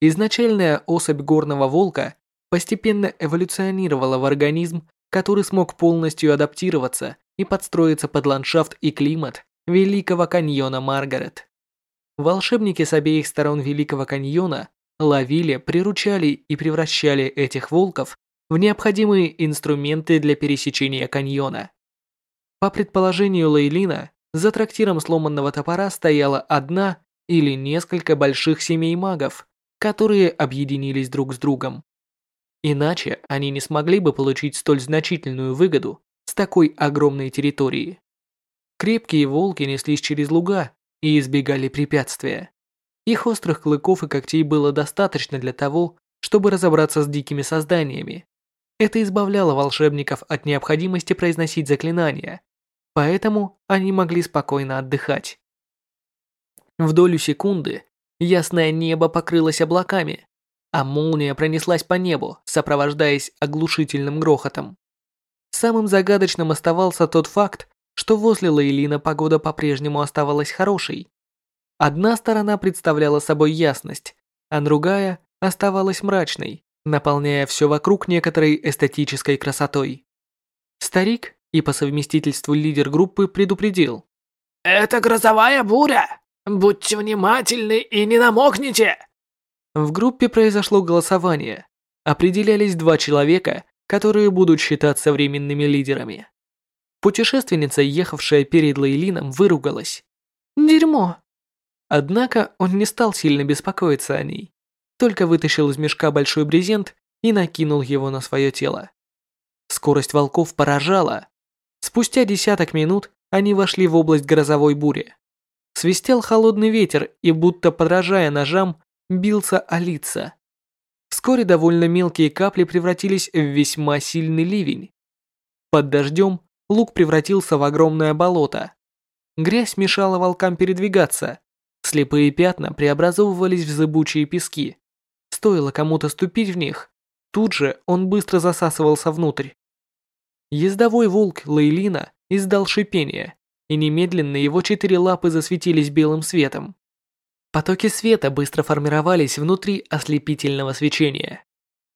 Изначальная особь горного волка постепенно эволюционировала в организм, который смог полностью адаптироваться и подстроиться под ландшафт и климат Великого каньона Маргарет. Волшебники с обеих сторон Великого каньона ловили, приручали и превращали этих волков в необходимые инструменты для пересечения каньона. По предположению Лейлина, за трактиром сломанного топора стояла одна или несколько больших семей магов, которые объединились друг с другом. Иначе они не смогли бы получить столь значительную выгоду с такой огромной территории. Крепкие волки неслись через луга, и избегали препятствия. Их острых клыков и когтей было достаточно для того, чтобы разобраться с дикими созданиями. Это избавляло волшебников от необходимости произносить заклинания, поэтому они могли спокойно отдыхать. В долю секунды ясное небо покрылось облаками, а молния пронеслась по небу, сопровождаясь оглушительным грохотом. Самым загадочным оставался тот факт, что возле Лейлина погода по-прежнему оставалась хорошей. Одна сторона представляла собой ясность, а другая оставалась мрачной, наполняя все вокруг некоторой эстетической красотой. Старик и по совместительству лидер группы предупредил. «Это грозовая буря! Будьте внимательны и не намокните!» В группе произошло голосование. Определялись два человека, которые будут считаться временными лидерами. Путешественница, ехавшая перед Лейлином, выругалась. «Дерьмо!» Однако он не стал сильно беспокоиться о ней, только вытащил из мешка большой брезент и накинул его на свое тело. Скорость волков поражала. Спустя десяток минут они вошли в область грозовой бури. Свистел холодный ветер и, будто подражая ножам, бился о лица. Вскоре довольно мелкие капли превратились в весьма сильный ливень. Под дождем луг превратился в огромное болото. Грязь мешала волкам передвигаться. Слепые пятна преобразовывались в зыбучие пески. Стоило кому-то ступить в них, тут же он быстро засасывался внутрь. Ездовой волк Лейлина издал шипение, и немедленно его четыре лапы засветились белым светом. Потоки света быстро формировались внутри ослепительного свечения.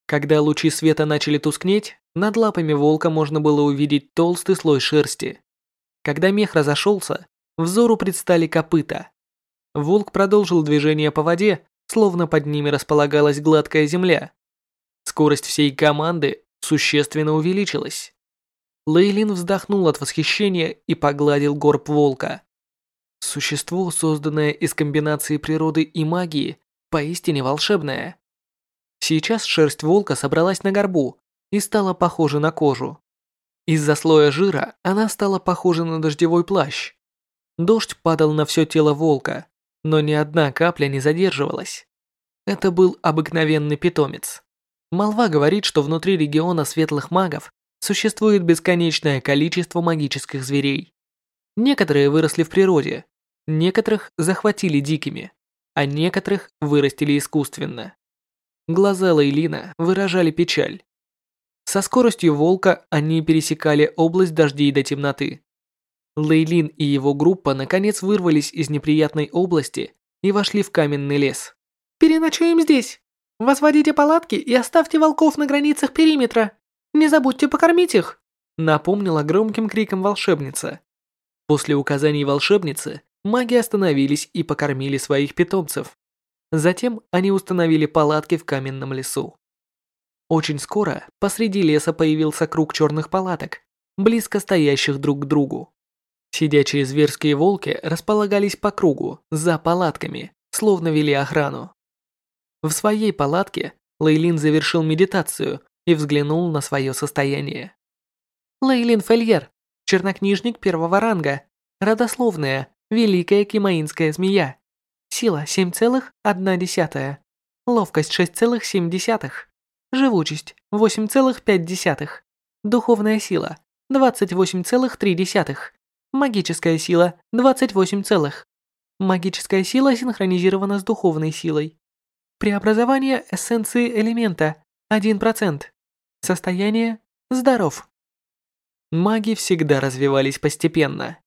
Когда лучи света начали тускнеть, над лапами волка можно было увидеть толстый слой шерсти. Когда мех разошелся, взору предстали копыта. Волк продолжил движение по воде, словно под ними располагалась гладкая земля. Скорость всей команды существенно увеличилась. Лейлин вздохнул от восхищения и погладил горб волка. Существо, созданное из комбинации природы и магии, поистине волшебное. Сейчас шерсть волка собралась на горбу и стала похожа на кожу. Из-за слоя жира она стала похожа на дождевой плащ. Дождь падал на все тело волка, но ни одна капля не задерживалась. Это был обыкновенный питомец. Молва говорит, что внутри региона светлых магов существует бесконечное количество магических зверей. Некоторые выросли в природе, некоторых захватили дикими, а некоторых вырастили искусственно. Глаза Лейлина выражали печаль. Со скоростью волка они пересекали область дождей до темноты. Лейлин и его группа наконец вырвались из неприятной области и вошли в каменный лес. «Переночуем здесь. Возводите палатки и оставьте волков на границах периметра. Не забудьте покормить их», напомнила громким криком волшебница. После указаний волшебницы маги остановились и покормили своих питомцев. Затем они установили палатки в каменном лесу. Очень скоро посреди леса появился круг черных палаток, близко стоящих друг к другу. Сидячие зверские волки располагались по кругу, за палатками, словно вели охрану. В своей палатке Лейлин завершил медитацию и взглянул на свое состояние. Лейлин Фельер, чернокнижник первого ранга, родословная, великая кимаинская змея. Сила 7,1. Ловкость 6,7. Живучесть 8,5. Духовная сила 28,3. Магическая сила 28 целых. Магическая сила синхронизирована с духовной силой. Преобразование эссенции элемента 1%. Состояние здоров. Маги всегда развивались постепенно.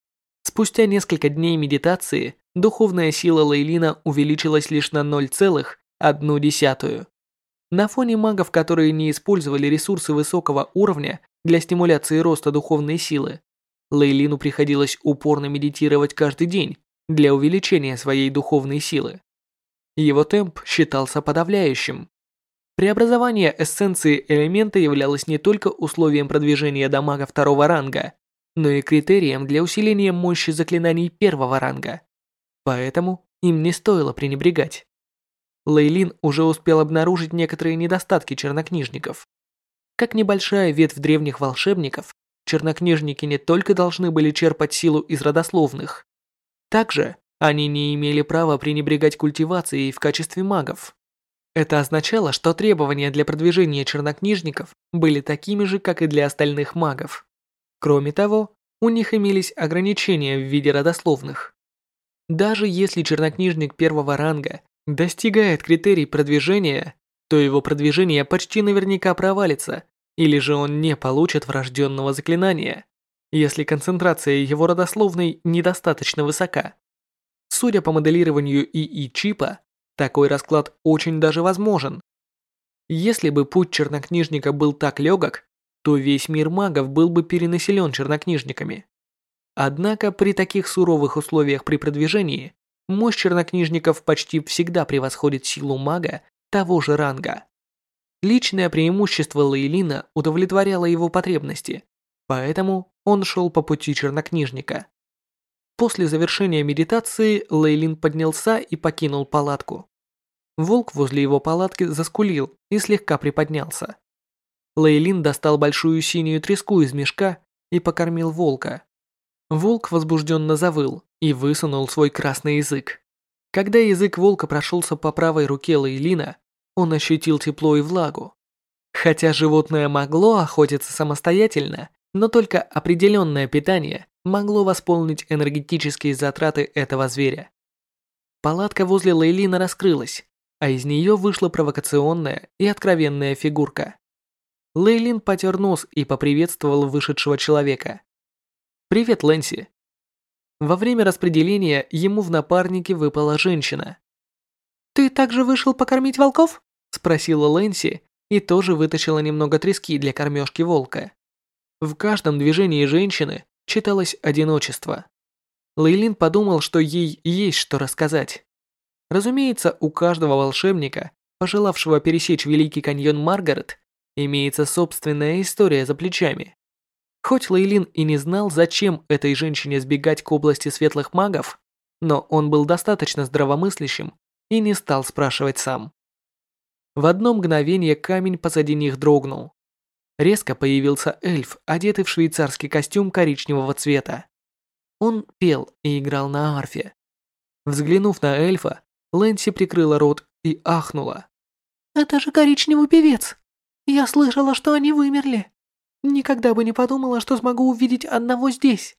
Спустя несколько дней медитации духовная сила Лейлина увеличилась лишь на 0,1. На фоне магов, которые не использовали ресурсы высокого уровня для стимуляции роста духовной силы, Лейлину приходилось упорно медитировать каждый день для увеличения своей духовной силы. Его темп считался подавляющим. Преобразование эссенции элемента являлось не только условием продвижения до мага второго ранга, но и критерием для усиления мощи заклинаний первого ранга. Поэтому им не стоило пренебрегать. Лейлин уже успел обнаружить некоторые недостатки чернокнижников. Как небольшая ветвь древних волшебников, чернокнижники не только должны были черпать силу из родословных, также они не имели права пренебрегать культивацией в качестве магов. Это означало, что требования для продвижения чернокнижников были такими же, как и для остальных магов. Кроме того, у них имелись ограничения в виде родословных. Даже если чернокнижник первого ранга достигает критерий продвижения, то его продвижение почти наверняка провалится или же он не получит врожденного заклинания, если концентрация его родословной недостаточно высока. Судя по моделированию ИИ-чипа, такой расклад очень даже возможен. Если бы путь чернокнижника был так легок, то весь мир магов был бы перенаселен чернокнижниками. Однако при таких суровых условиях при продвижении, мощь чернокнижников почти всегда превосходит силу мага того же ранга. Личное преимущество Лейлина удовлетворяло его потребности, поэтому он шел по пути чернокнижника. После завершения медитации Лейлин поднялся и покинул палатку. Волк возле его палатки заскулил и слегка приподнялся. Лейлин достал большую синюю треску из мешка и покормил волка. Волк возбужденно завыл и высунул свой красный язык. Когда язык волка прошелся по правой руке Лейлина, он ощутил тепло и влагу. Хотя животное могло охотиться самостоятельно, но только определенное питание могло восполнить энергетические затраты этого зверя. Палатка возле Лейлина раскрылась, а из нее вышла провокационная и откровенная фигурка. Лейлин потер нос и поприветствовал вышедшего человека. «Привет, Лэнси». Во время распределения ему в напарнике выпала женщина. «Ты также вышел покормить волков?» Спросила Лэнси и тоже вытащила немного трески для кормежки волка. В каждом движении женщины читалось одиночество. Лейлин подумал, что ей есть что рассказать. Разумеется, у каждого волшебника, пожелавшего пересечь Великий каньон Маргарет, имеется собственная история за плечами. Хоть Лейлин и не знал, зачем этой женщине сбегать к области светлых магов, но он был достаточно здравомыслящим и не стал спрашивать сам. В одно мгновение камень позади них дрогнул. Резко появился эльф, одетый в швейцарский костюм коричневого цвета. Он пел и играл на арфе. Взглянув на эльфа, Лэнси прикрыла рот и ахнула. «Это же коричневый певец! Я слышала, что они вымерли. Никогда бы не подумала, что смогу увидеть одного здесь».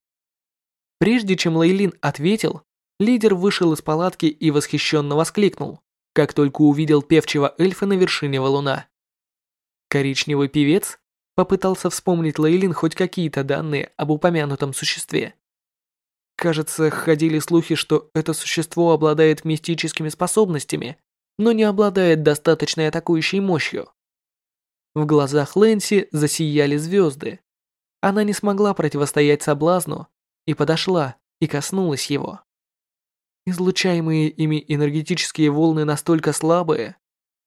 Прежде чем Лейлин ответил, лидер вышел из палатки и восхищенно воскликнул как только увидел певчего эльфа на вершине валуна. Коричневый певец попытался вспомнить Лейлин хоть какие-то данные об упомянутом существе. Кажется, ходили слухи, что это существо обладает мистическими способностями, но не обладает достаточной атакующей мощью. В глазах Лэнси засияли звезды. Она не смогла противостоять соблазну и подошла и коснулась его. Излучаемые ими энергетические волны настолько слабые.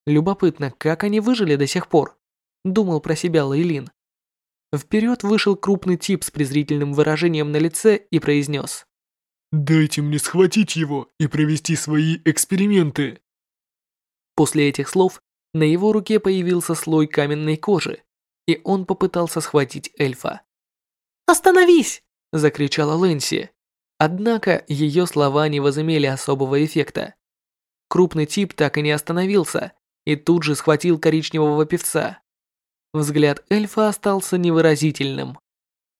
Любопытно, как они выжили до сих пор, думал про себя Лейлин. Вперед вышел крупный тип с презрительным выражением на лице и произнес. «Дайте мне схватить его и провести свои эксперименты». После этих слов на его руке появился слой каменной кожи, и он попытался схватить эльфа. «Остановись!» – закричала Лэнси. Однако ее слова не возымели особого эффекта. Крупный тип так и не остановился и тут же схватил коричневого певца. Взгляд эльфа остался невыразительным.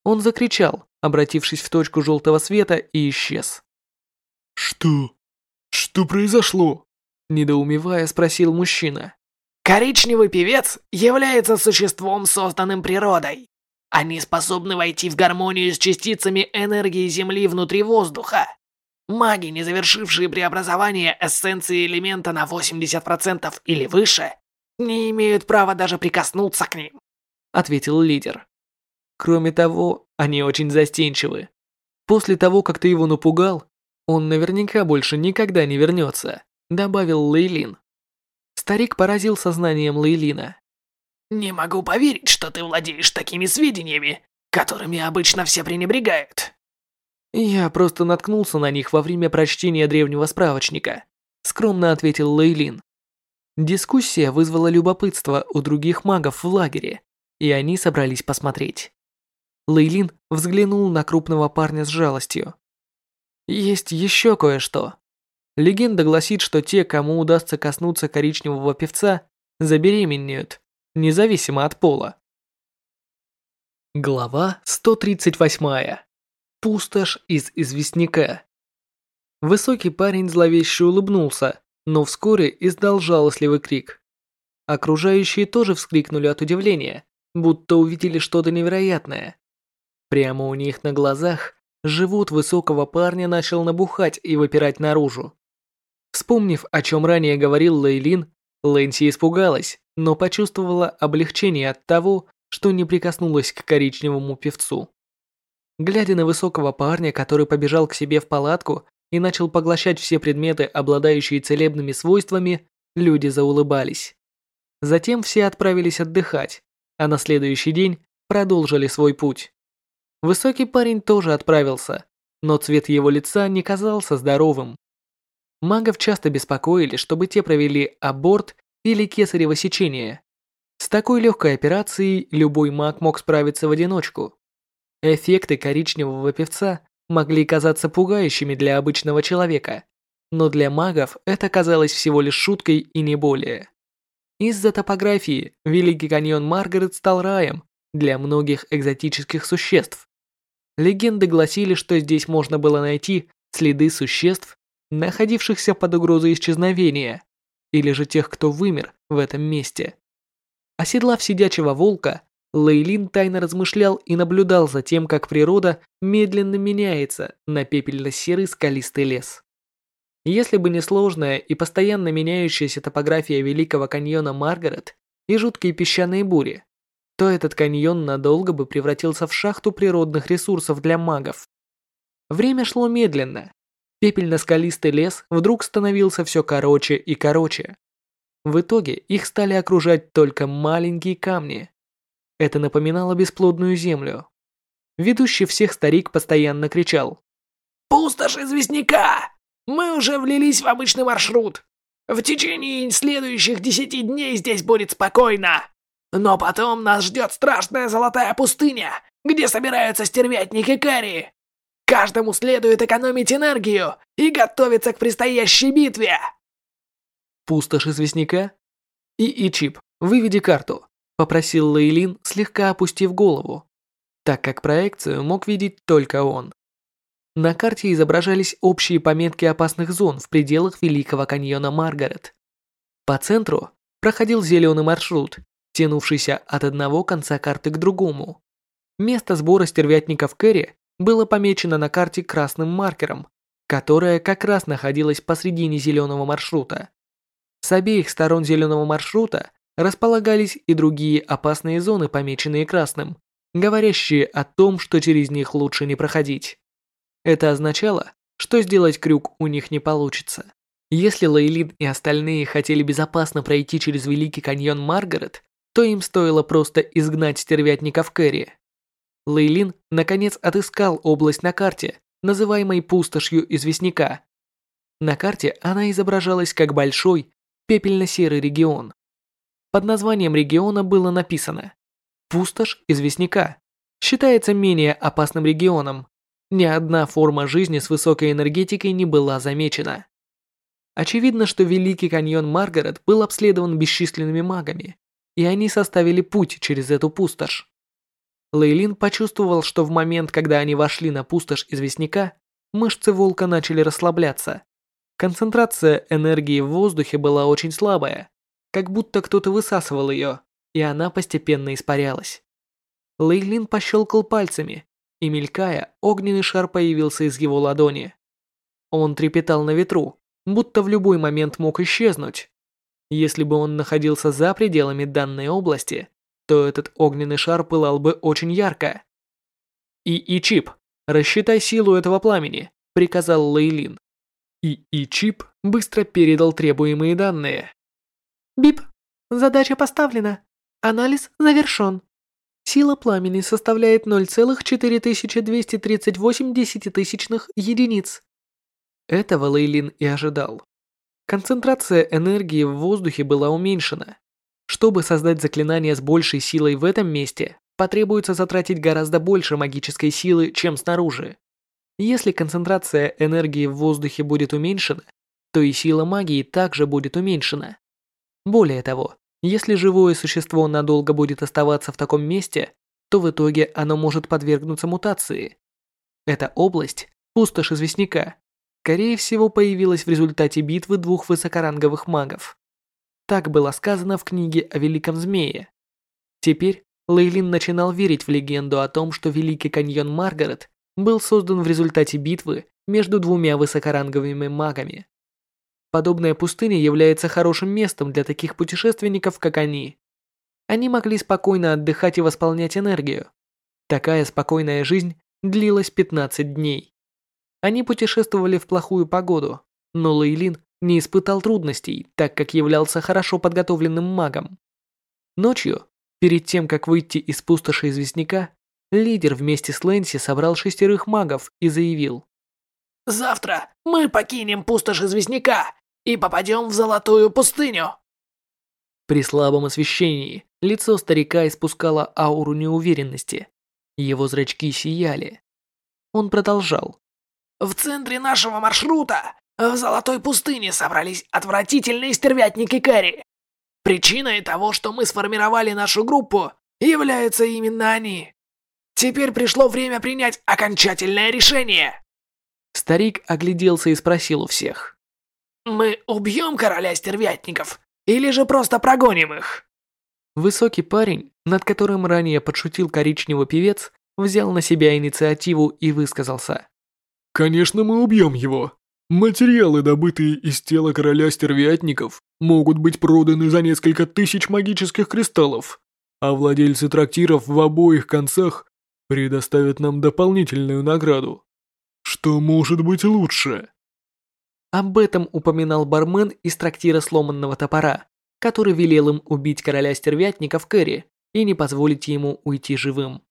Он закричал, обратившись в точку желтого света, и исчез. «Что? Что произошло?» Недоумевая, спросил мужчина. «Коричневый певец является существом, созданным природой. Они способны войти в гармонию с частицами энергии Земли внутри воздуха. Маги, не завершившие преобразование эссенции элемента на 80% или выше, не имеют права даже прикоснуться к ним», — ответил лидер. Кроме того, они очень застенчивы. После того, как ты его напугал, он наверняка больше никогда не вернется, добавил Лейлин. Старик поразил сознанием Лейлина. «Не могу поверить, что ты владеешь такими сведениями, которыми обычно все пренебрегают». «Я просто наткнулся на них во время прочтения древнего справочника», скромно ответил Лейлин. Дискуссия вызвала любопытство у других магов в лагере, и они собрались посмотреть. Лейлин взглянул на крупного парня с жалостью. Есть еще кое-что. Легенда гласит, что те, кому удастся коснуться коричневого певца, забеременеют независимо от пола. Глава 138. Пустошь из известняка. Высокий парень зловеще улыбнулся, но вскоре издал жалостливый крик. Окружающие тоже вскрикнули от удивления, будто увидели что-то невероятное. Прямо у них на глазах живот высокого парня начал набухать и выпирать наружу. Вспомнив, о чем ранее говорил Лейлин, Лэнси испугалась, но почувствовала облегчение от того, что не прикоснулась к коричневому певцу. Глядя на высокого парня, который побежал к себе в палатку и начал поглощать все предметы, обладающие целебными свойствами, люди заулыбались. Затем все отправились отдыхать, а на следующий день продолжили свой путь. Высокий парень тоже отправился, но цвет его лица не казался здоровым. Магов часто беспокоили, чтобы те провели аборт или кесарево сечение. С такой легкой операцией любой маг мог справиться в одиночку. Эффекты коричневого певца могли казаться пугающими для обычного человека, но для магов это казалось всего лишь шуткой и не более. Из-за топографии Великий каньон Маргарет стал раем для многих экзотических существ. Легенды гласили, что здесь можно было найти следы существ, находившихся под угрозой исчезновения, или же тех, кто вымер в этом месте. Оседлав сидячего волка, Лейлин тайно размышлял и наблюдал за тем, как природа медленно меняется на пепельно-серый скалистый лес. Если бы не сложная и постоянно меняющаяся топография Великого каньона Маргарет и жуткие песчаные бури, то этот каньон надолго бы превратился в шахту природных ресурсов для магов. Время шло медленно. Пепельно-скалистый лес вдруг становился все короче и короче. В итоге их стали окружать только маленькие камни. Это напоминало бесплодную землю. Ведущий всех старик постоянно кричал. «Пустошь известняка! Мы уже влились в обычный маршрут. В течение следующих десяти дней здесь будет спокойно. Но потом нас ждет страшная золотая пустыня, где собираются стервятники Кари. Каждому следует экономить энергию и готовиться к предстоящей битве. Пустошь известняка? И Ичип, выведи карту, попросил Лейлин, слегка опустив голову, так как проекцию мог видеть только он. На карте изображались общие пометки опасных зон в пределах Великого каньона Маргарет. По центру проходил зеленый маршрут, тянувшийся от одного конца карты к другому. Место сбора стервятников Кэрри было помечено на карте красным маркером, которое как раз находилось посредине зеленого маршрута. С обеих сторон зеленого маршрута располагались и другие опасные зоны, помеченные красным, говорящие о том, что через них лучше не проходить. Это означало, что сделать крюк у них не получится. Если Лейлин и остальные хотели безопасно пройти через Великий каньон Маргарет, то им стоило просто изгнать стервятников Кэрри. Лейлин наконец отыскал область на карте, называемой пустошью известняка. На карте она изображалась как большой, пепельно-серый регион. Под названием региона было написано «Пустошь известняка». Считается менее опасным регионом. Ни одна форма жизни с высокой энергетикой не была замечена. Очевидно, что Великий каньон Маргарет был обследован бесчисленными магами, и они составили путь через эту пустошь. Лейлин почувствовал, что в момент, когда они вошли на пустошь известняка, мышцы волка начали расслабляться. Концентрация энергии в воздухе была очень слабая, как будто кто-то высасывал ее, и она постепенно испарялась. Лейлин пощелкал пальцами, и мелькая, огненный шар появился из его ладони. Он трепетал на ветру, будто в любой момент мог исчезнуть. Если бы он находился за пределами данной области, то этот огненный шар пылал бы очень ярко. И и чип, рассчитай силу этого пламени, приказал Лейлин. И и чип быстро передал требуемые данные. Бип, задача поставлена. Анализ завершен. Сила пламени составляет 0,4238 десятитысячных единиц. Этого Лейлин и ожидал. Концентрация энергии в воздухе была уменьшена. Чтобы создать заклинание с большей силой в этом месте, потребуется затратить гораздо больше магической силы, чем снаружи. Если концентрация энергии в воздухе будет уменьшена, то и сила магии также будет уменьшена. Более того, если живое существо надолго будет оставаться в таком месте, то в итоге оно может подвергнуться мутации. Эта область, пустошь известняка, скорее всего, появилась в результате битвы двух высокоранговых магов. Так было сказано в книге о Великом Змее. Теперь Лейлин начинал верить в легенду о том, что Великий каньон Маргарет был создан в результате битвы между двумя высокоранговыми магами. Подобная пустыня является хорошим местом для таких путешественников, как они. Они могли спокойно отдыхать и восполнять энергию. Такая спокойная жизнь длилась 15 дней. Они путешествовали в плохую погоду, но Лейлин не испытал трудностей, так как являлся хорошо подготовленным магом. Ночью, перед тем, как выйти из пустоши известняка, лидер вместе с Лэнси собрал шестерых магов и заявил. «Завтра мы покинем пустошь известняка и попадем в Золотую пустыню». При слабом освещении лицо старика испускало ауру неуверенности. Его зрачки сияли. Он продолжал. В центре нашего маршрута, в Золотой пустыне, собрались отвратительные стервятники Кэрри. Причиной того, что мы сформировали нашу группу, являются именно они. Теперь пришло время принять окончательное решение. Старик огляделся и спросил у всех. Мы убьем короля стервятников или же просто прогоним их? Высокий парень, над которым ранее подшутил коричневый певец, взял на себя инициативу и высказался. Конечно, мы убьем его. Материалы, добытые из тела короля стервятников, могут быть проданы за несколько тысяч магических кристаллов, а владельцы трактиров в обоих концах предоставят нам дополнительную награду. Что может быть лучше? Об этом упоминал бармен из трактира сломанного топора, который велел им убить короля стервятников Кэрри и не позволить ему уйти живым.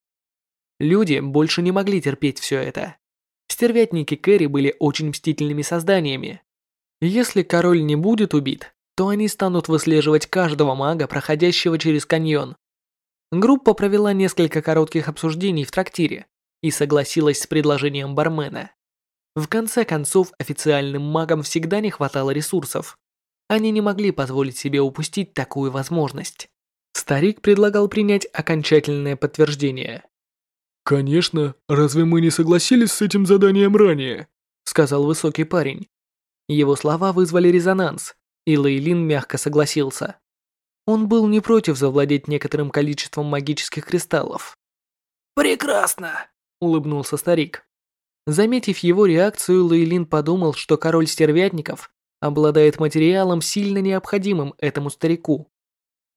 Люди больше не могли терпеть все это. Стервятники Кэрри были очень мстительными созданиями. Если король не будет убит, то они станут выслеживать каждого мага, проходящего через каньон. Группа провела несколько коротких обсуждений в трактире и согласилась с предложением бармена. В конце концов, официальным магам всегда не хватало ресурсов. Они не могли позволить себе упустить такую возможность. Старик предлагал принять окончательное подтверждение. «Конечно, разве мы не согласились с этим заданием ранее?» сказал высокий парень. Его слова вызвали резонанс, и Лейлин мягко согласился. Он был не против завладеть некоторым количеством магических кристаллов. «Прекрасно!» – улыбнулся старик. Заметив его реакцию, Лейлин подумал, что король стервятников обладает материалом, сильно необходимым этому старику.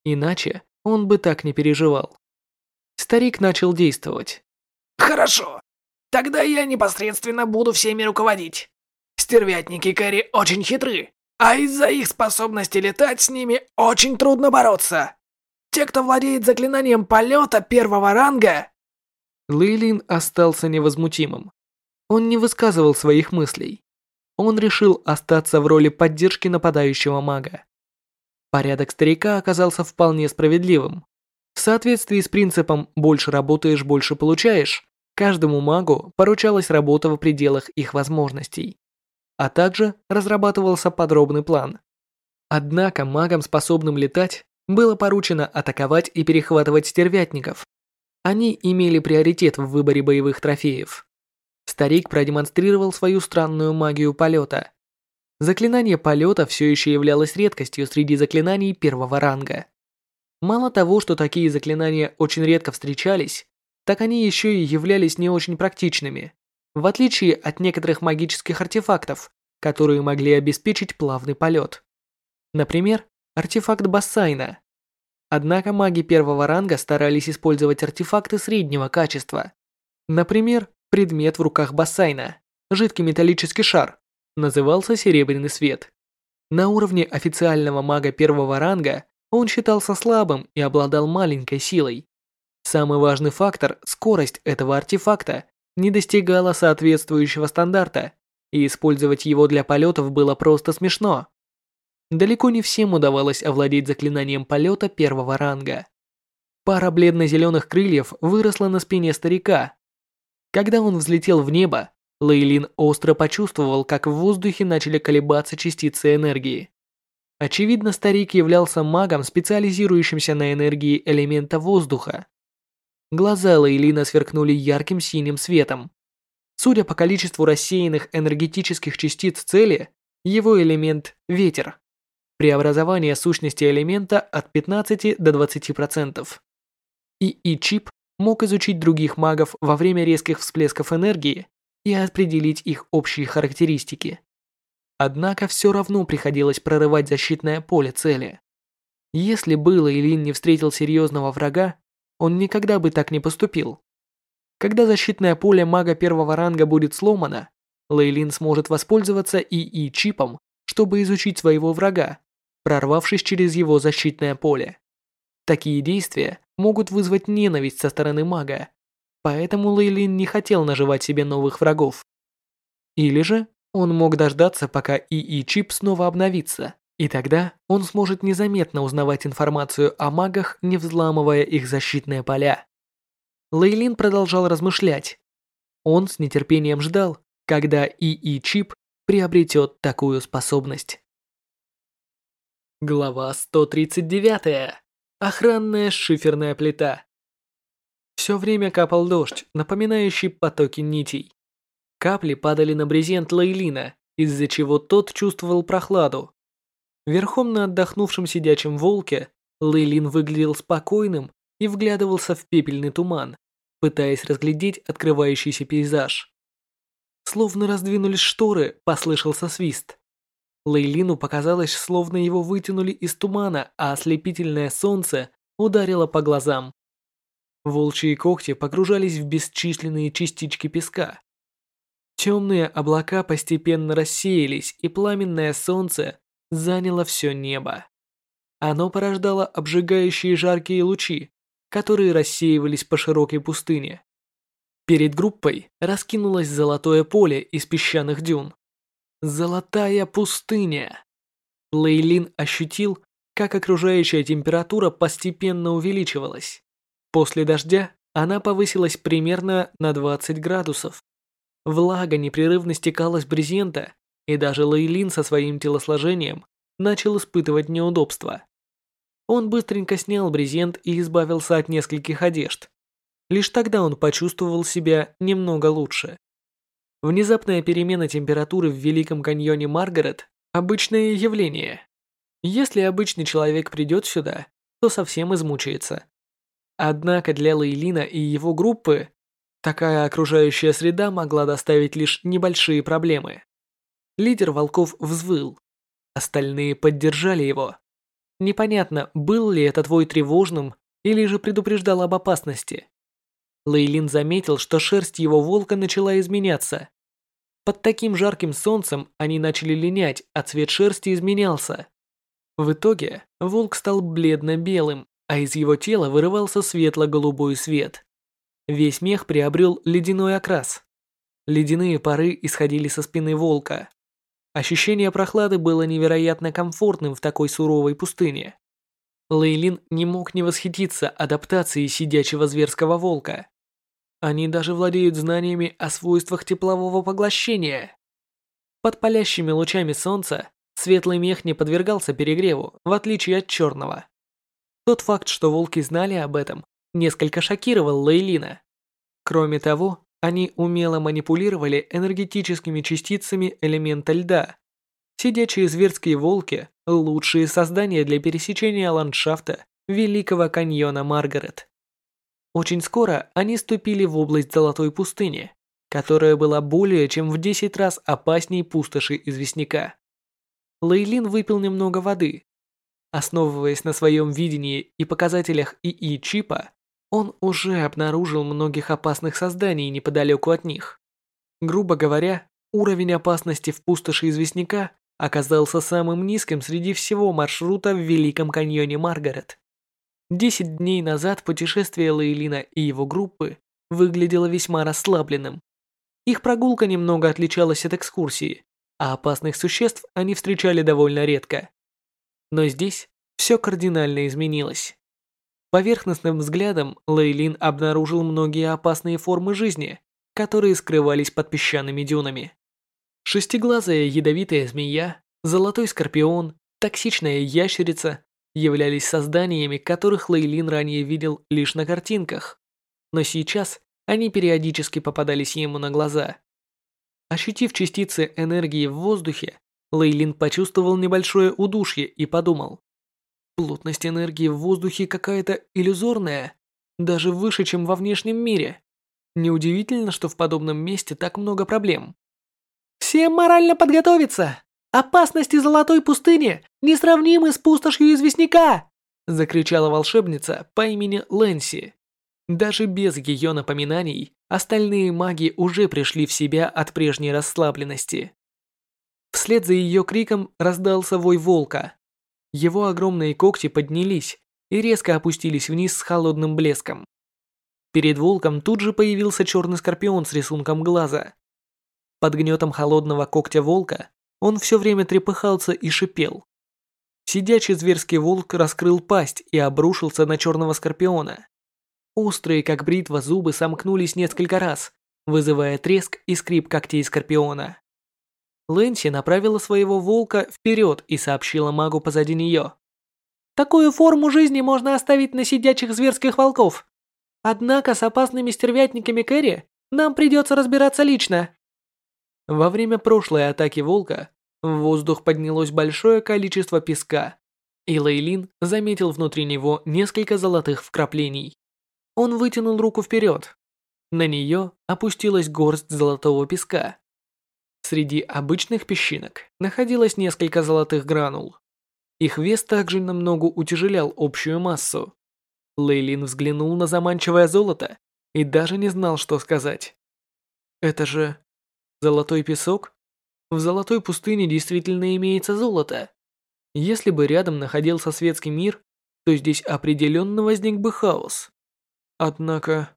Иначе он бы так не переживал. Старик начал действовать. «Хорошо. Тогда я непосредственно буду всеми руководить. Стервятники Кэрри очень хитры, а из-за их способности летать с ними очень трудно бороться. Те, кто владеет заклинанием полета первого ранга...» Лейлин остался невозмутимым. Он не высказывал своих мыслей. Он решил остаться в роли поддержки нападающего мага. Порядок старика оказался вполне справедливым. В соответствии с принципом «больше работаешь, больше получаешь», каждому магу поручалась работа в пределах их возможностей. А также разрабатывался подробный план. Однако магам, способным летать, было поручено атаковать и перехватывать стервятников. Они имели приоритет в выборе боевых трофеев. Старик продемонстрировал свою странную магию полета. Заклинание полета все еще являлось редкостью среди заклинаний первого ранга. Мало того, что такие заклинания очень редко встречались, так они еще и являлись не очень практичными, в отличие от некоторых магических артефактов, которые могли обеспечить плавный полет. Например, артефакт Бассайна. Однако маги первого ранга старались использовать артефакты среднего качества. Например, Предмет в руках Бассайна, жидкий металлический шар, назывался Серебряный Свет. На уровне официального мага первого ранга он считался слабым и обладал маленькой силой. Самый важный фактор, скорость этого артефакта, не достигала соответствующего стандарта, и использовать его для полетов было просто смешно. Далеко не всем удавалось овладеть заклинанием полета первого ранга. Пара бледно-зеленых крыльев выросла на спине старика, когда он взлетел в небо, Лейлин остро почувствовал, как в воздухе начали колебаться частицы энергии. Очевидно, старик являлся магом, специализирующимся на энергии элемента воздуха. Глаза Лейлина сверкнули ярким синим светом. Судя по количеству рассеянных энергетических частиц цели, его элемент – ветер. Преобразование сущности элемента от 15 до 20%. ИИ-чип мог изучить других магов во время резких всплесков энергии и определить их общие характеристики. Однако все равно приходилось прорывать защитное поле цели. Если бы Лейлин не встретил серьезного врага, он никогда бы так не поступил. Когда защитное поле мага первого ранга будет сломано, Лейлин сможет воспользоваться ИИ-чипом, чтобы изучить своего врага, прорвавшись через его защитное поле. Такие действия могут вызвать ненависть со стороны мага, поэтому Лейлин не хотел наживать себе новых врагов. Или же он мог дождаться, пока ИИ-чип снова обновится, и тогда он сможет незаметно узнавать информацию о магах, не взламывая их защитные поля. Лейлин продолжал размышлять. Он с нетерпением ждал, когда ИИ-чип приобретет такую способность. Глава 139. Охранная шиферная плита. Все время капал дождь, напоминающий потоки нитей. Капли падали на брезент Лейлина, из-за чего тот чувствовал прохладу. Верхом на отдохнувшем сидячем волке Лейлин выглядел спокойным и вглядывался в пепельный туман, пытаясь разглядеть открывающийся пейзаж. Словно раздвинулись шторы, послышался свист. Лейлину показалось, словно его вытянули из тумана, а ослепительное солнце ударило по глазам. Волчьи когти погружались в бесчисленные частички песка. Темные облака постепенно рассеялись, и пламенное солнце заняло все небо. Оно порождало обжигающие жаркие лучи, которые рассеивались по широкой пустыне. Перед группой раскинулось золотое поле из песчаных дюн. Золотая пустыня. Лейлин ощутил, как окружающая температура постепенно увеличивалась. После дождя она повысилась примерно на 20 градусов. Влага непрерывно стекала с брезента, и даже Лейлин со своим телосложением начал испытывать неудобства. Он быстренько снял брезент и избавился от нескольких одежд. Лишь тогда он почувствовал себя немного лучше. Внезапная перемена температуры в Великом каньоне Маргарет – обычное явление. Если обычный человек придет сюда, то совсем измучается. Однако для Лейлина и его группы такая окружающая среда могла доставить лишь небольшие проблемы. Лидер волков взвыл. Остальные поддержали его. Непонятно, был ли это твой тревожным или же предупреждал об опасности. Лейлин заметил, что шерсть его волка начала изменяться. Под таким жарким солнцем они начали линять, а цвет шерсти изменялся. В итоге волк стал бледно-белым, а из его тела вырывался светло-голубой свет. Весь мех приобрел ледяной окрас. Ледяные пары исходили со спины волка. Ощущение прохлады было невероятно комфортным в такой суровой пустыне. Лейлин не мог не восхититься адаптацией сидячего зверского волка. Они даже владеют знаниями о свойствах теплового поглощения. Под палящими лучами солнца светлый мех не подвергался перегреву, в отличие от черного. Тот факт, что волки знали об этом, несколько шокировал Лейлина. Кроме того, они умело манипулировали энергетическими частицами элемента льда. Сидячие зверские волки – лучшие создания для пересечения ландшафта Великого каньона Маргарет. Очень скоро они ступили в область Золотой пустыни, которая была более чем в 10 раз опаснее пустоши известняка. Лейлин выпил немного воды. Основываясь на своем видении и показателях ИИ-чипа, он уже обнаружил многих опасных созданий неподалеку от них. Грубо говоря, уровень опасности в пустоши известняка оказался самым низким среди всего маршрута в Великом каньоне Маргарет. Десять дней назад путешествие Лейлина и его группы выглядело весьма расслабленным. Их прогулка немного отличалась от экскурсии, а опасных существ они встречали довольно редко. Но здесь все кардинально изменилось. Поверхностным взглядом Лейлин обнаружил многие опасные формы жизни, которые скрывались под песчаными дюнами. Шестиглазая ядовитая змея, золотой скорпион, токсичная ящерица, являлись созданиями, которых Лейлин ранее видел лишь на картинках, но сейчас они периодически попадались ему на глаза. Ощутив частицы энергии в воздухе, Лейлин почувствовал небольшое удушье и подумал. Плотность энергии в воздухе какая-то иллюзорная, даже выше, чем во внешнем мире. Неудивительно, что в подобном месте так много проблем. «Всем морально подготовиться! Опасности Золотой пустыни несравнимы с пустошью известняка!» Закричала волшебница по имени Лэнси. Даже без ее напоминаний, остальные маги уже пришли в себя от прежней расслабленности. Вслед за ее криком раздался вой волка. Его огромные когти поднялись и резко опустились вниз с холодным блеском. Перед волком тут же появился черный скорпион с рисунком глаза. Под гнетом холодного когтя волка он все время трепыхался и шипел. Сидячий зверский волк раскрыл пасть и обрушился на черного скорпиона. Острые, как бритва, зубы сомкнулись несколько раз, вызывая треск и скрип когтей скорпиона. Лэнси направила своего волка вперед и сообщила магу позади нее. «Такую форму жизни можно оставить на сидячих зверских волков. Однако с опасными стервятниками Кэрри нам придется разбираться лично». Во время прошлой атаки волка в воздух поднялось большое количество песка, и Лейлин заметил внутри него несколько золотых вкраплений. Он вытянул руку вперед. На нее опустилась горсть золотого песка. Среди обычных песчинок находилось несколько золотых гранул. Их вес также намного утяжелял общую массу. Лейлин взглянул на заманчивое золото и даже не знал, что сказать. Это же золотой песок? В золотой пустыне действительно имеется золото. Если бы рядом находился светский мир, то здесь определенно возник бы хаос. Однако,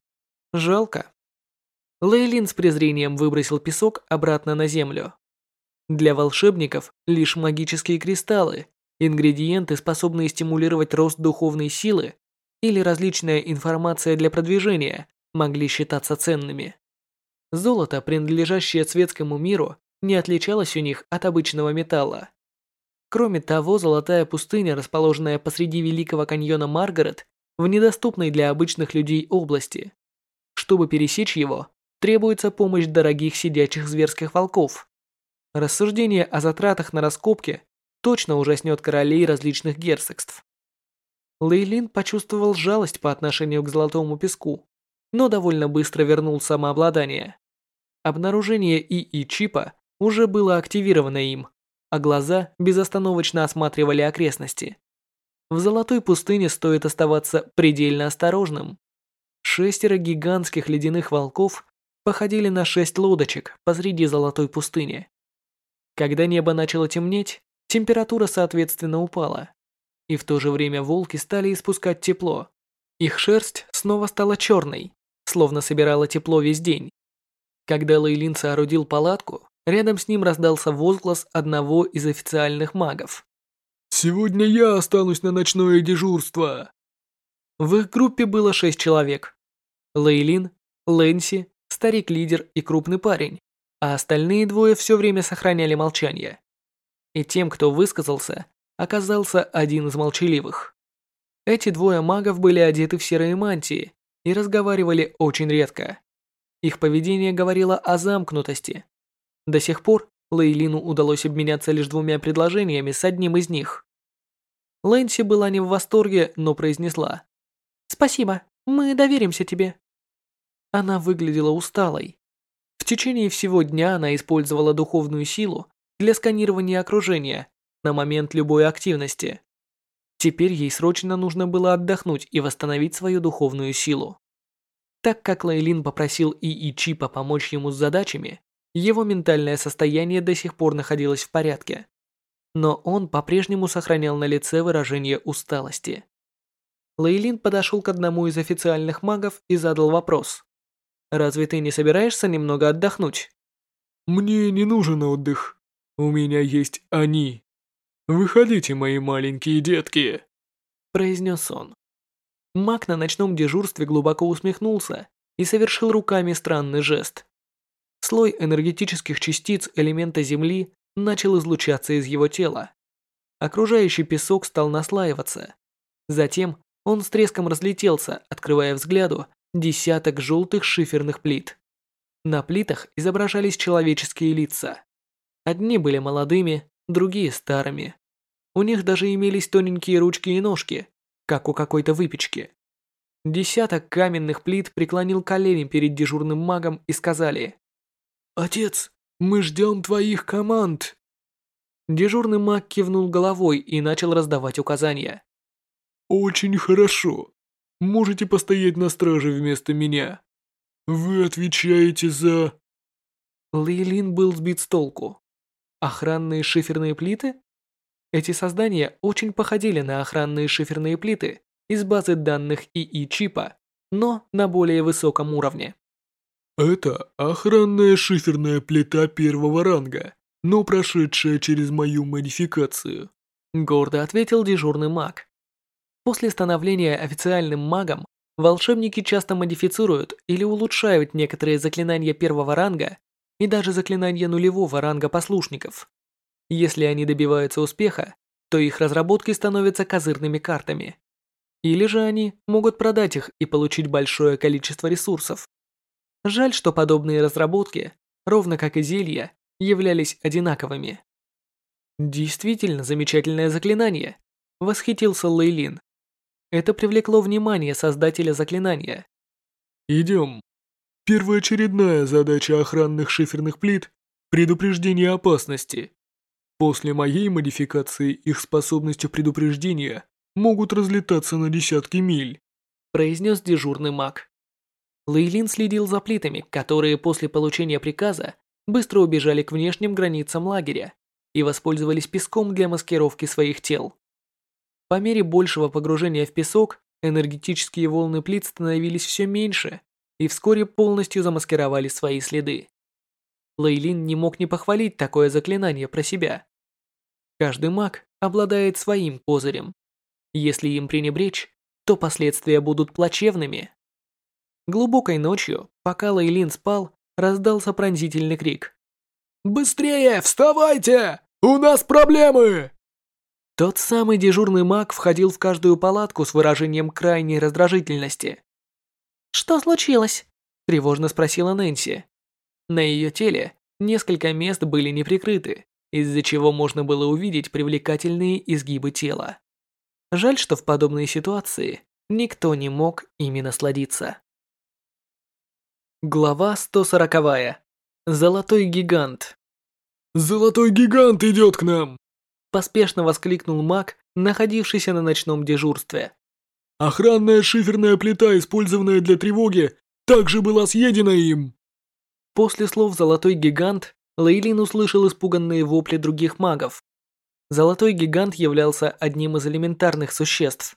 жалко. Лейлин с презрением выбросил песок обратно на землю. Для волшебников лишь магические кристаллы, ингредиенты, способные стимулировать рост духовной силы, или различная информация для продвижения, могли считаться ценными. Золото, принадлежащее светскому миру, не отличалось у них от обычного металла. Кроме того, золотая пустыня, расположенная посреди Великого каньона Маргарет, в недоступной для обычных людей области. Чтобы пересечь его, требуется помощь дорогих сидячих зверских волков. Рассуждение о затратах на раскопки точно ужаснет королей различных герцогств. Лейлин почувствовал жалость по отношению к золотому песку, но довольно быстро вернул самообладание. Обнаружение ИИ-чипа уже было активировано им, а глаза безостановочно осматривали окрестности. В золотой пустыне стоит оставаться предельно осторожным. Шестеро гигантских ледяных волков походили на шесть лодочек посреди золотой пустыни. Когда небо начало темнеть, температура соответственно упала. И в то же время волки стали испускать тепло. Их шерсть снова стала черной, словно собирала тепло весь день. Когда Лейлин соорудил палатку, рядом с ним раздался возглас одного из официальных магов. «Сегодня я останусь на ночное дежурство!» В их группе было шесть человек. Лейлин, Лэнси, старик-лидер и крупный парень, а остальные двое все время сохраняли молчание. И тем, кто высказался, оказался один из молчаливых. Эти двое магов были одеты в серые мантии и разговаривали очень редко. Их поведение говорило о замкнутости. До сих пор Лейлину удалось обменяться лишь двумя предложениями с одним из них. Лэнси была не в восторге, но произнесла. «Спасибо, мы доверимся тебе». Она выглядела усталой. В течение всего дня она использовала духовную силу для сканирования окружения на момент любой активности. Теперь ей срочно нужно было отдохнуть и восстановить свою духовную силу. Так как Лейлин попросил ИИ Чипа помочь ему с задачами, его ментальное состояние до сих пор находилось в порядке. Но он по-прежнему сохранял на лице выражение усталости. Лейлин подошел к одному из официальных магов и задал вопрос. Разве ты не собираешься немного отдохнуть? Мне не нужен отдых. У меня есть они. Выходите, мои маленькие детки, произнес он. Маг на ночном дежурстве глубоко усмехнулся и совершил руками странный жест. Слой энергетических частиц элемента Земли начал излучаться из его тела. Окружающий песок стал наслаиваться. Затем он с треском разлетелся, открывая взгляду десяток желтых шиферных плит. На плитах изображались человеческие лица. Одни были молодыми, другие старыми. У них даже имелись тоненькие ручки и ножки, как у какой-то выпечки. Десяток каменных плит преклонил колени перед дежурным магом и сказали «Отец, мы ждем твоих команд!» Дежурный маг кивнул головой и начал раздавать указания. «Очень хорошо. Можете постоять на страже вместо меня. Вы отвечаете за...» Лейлин был сбит с толку. Охранные шиферные плиты? Эти создания очень походили на охранные шиферные плиты из базы данных ИИ-чипа, но на более высоком уровне. Это охранная шиферная плита первого ранга, но прошедшая через мою модификацию. Гордо ответил дежурный маг. После становления официальным магом, волшебники часто модифицируют или улучшают некоторые заклинания первого ранга и даже заклинания нулевого ранга послушников. Если они добиваются успеха, то их разработки становятся козырными картами. Или же они могут продать их и получить большое количество ресурсов. Жаль, что подобные разработки, ровно как и зелья, являлись одинаковыми. Действительно замечательное заклинание, восхитился Лейлин. Это привлекло внимание создателя заклинания. Идем. Первоочередная задача охранных шиферных плит Предупреждение опасности. После моей модификации их способности предупреждения могут разлетаться на десятки миль», произнес дежурный маг. Лейлин следил за плитами, которые после получения приказа быстро убежали к внешним границам лагеря и воспользовались песком для маскировки своих тел. По мере большего погружения в песок, энергетические волны плит становились все меньше и вскоре полностью замаскировали свои следы. Лейлин не мог не похвалить такое заклинание про себя. Каждый маг обладает своим козырем. Если им пренебречь, то последствия будут плачевными. Глубокой ночью, пока Лейлин спал, раздался пронзительный крик. «Быстрее, вставайте! У нас проблемы!» Тот самый дежурный маг входил в каждую палатку с выражением крайней раздражительности. «Что случилось?» – тревожно спросила Нэнси. На ее теле несколько мест были не прикрыты, из-за чего можно было увидеть привлекательные изгибы тела. Жаль, что в подобной ситуации никто не мог ими насладиться. Глава 140. Золотой гигант. «Золотой гигант идет к нам!» Поспешно воскликнул маг, находившийся на ночном дежурстве. «Охранная шиферная плита, использованная для тревоги, также была съедена им!» После слов «золотой гигант» Лейлин услышал испуганные вопли других магов. Золотой гигант являлся одним из элементарных существ.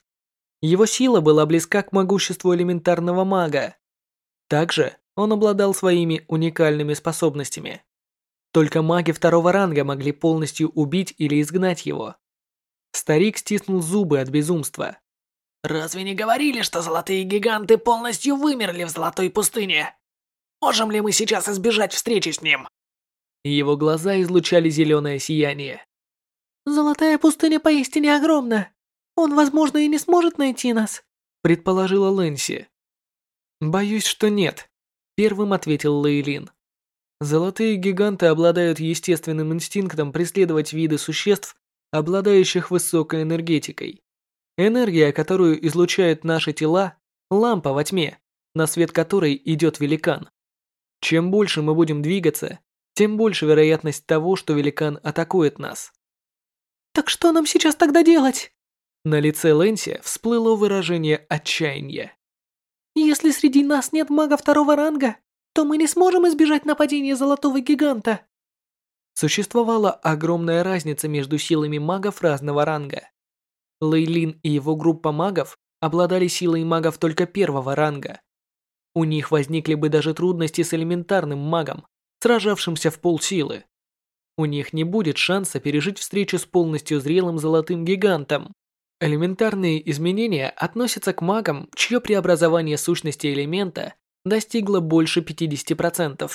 Его сила была близка к могуществу элементарного мага. Также он обладал своими уникальными способностями. Только маги второго ранга могли полностью убить или изгнать его. Старик стиснул зубы от безумства. «Разве не говорили, что золотые гиганты полностью вымерли в золотой пустыне? Можем ли мы сейчас избежать встречи с ним?» Его глаза излучали зеленое сияние. «Золотая пустыня поистине огромна. Он, возможно, и не сможет найти нас», предположила Лэнси. «Боюсь, что нет», первым ответил Лейлин. Золотые гиганты обладают естественным инстинктом преследовать виды существ, обладающих высокой энергетикой. Энергия, которую излучают наши тела, лампа во тьме, на свет которой идет великан. Чем больше мы будем двигаться, тем больше вероятность того, что великан атакует нас. «Так что нам сейчас тогда делать?» На лице Лэнси всплыло выражение отчаяния. «Если среди нас нет мага второго ранга, то мы не сможем избежать нападения Золотого Гиганта». Существовала огромная разница между силами магов разного ранга. Лейлин и его группа магов обладали силой магов только первого ранга, у них возникли бы даже трудности с элементарным магом, сражавшимся в полсилы. У них не будет шанса пережить встречу с полностью зрелым золотым гигантом. Элементарные изменения относятся к магам, чье преобразование сущности элемента достигло больше 50%.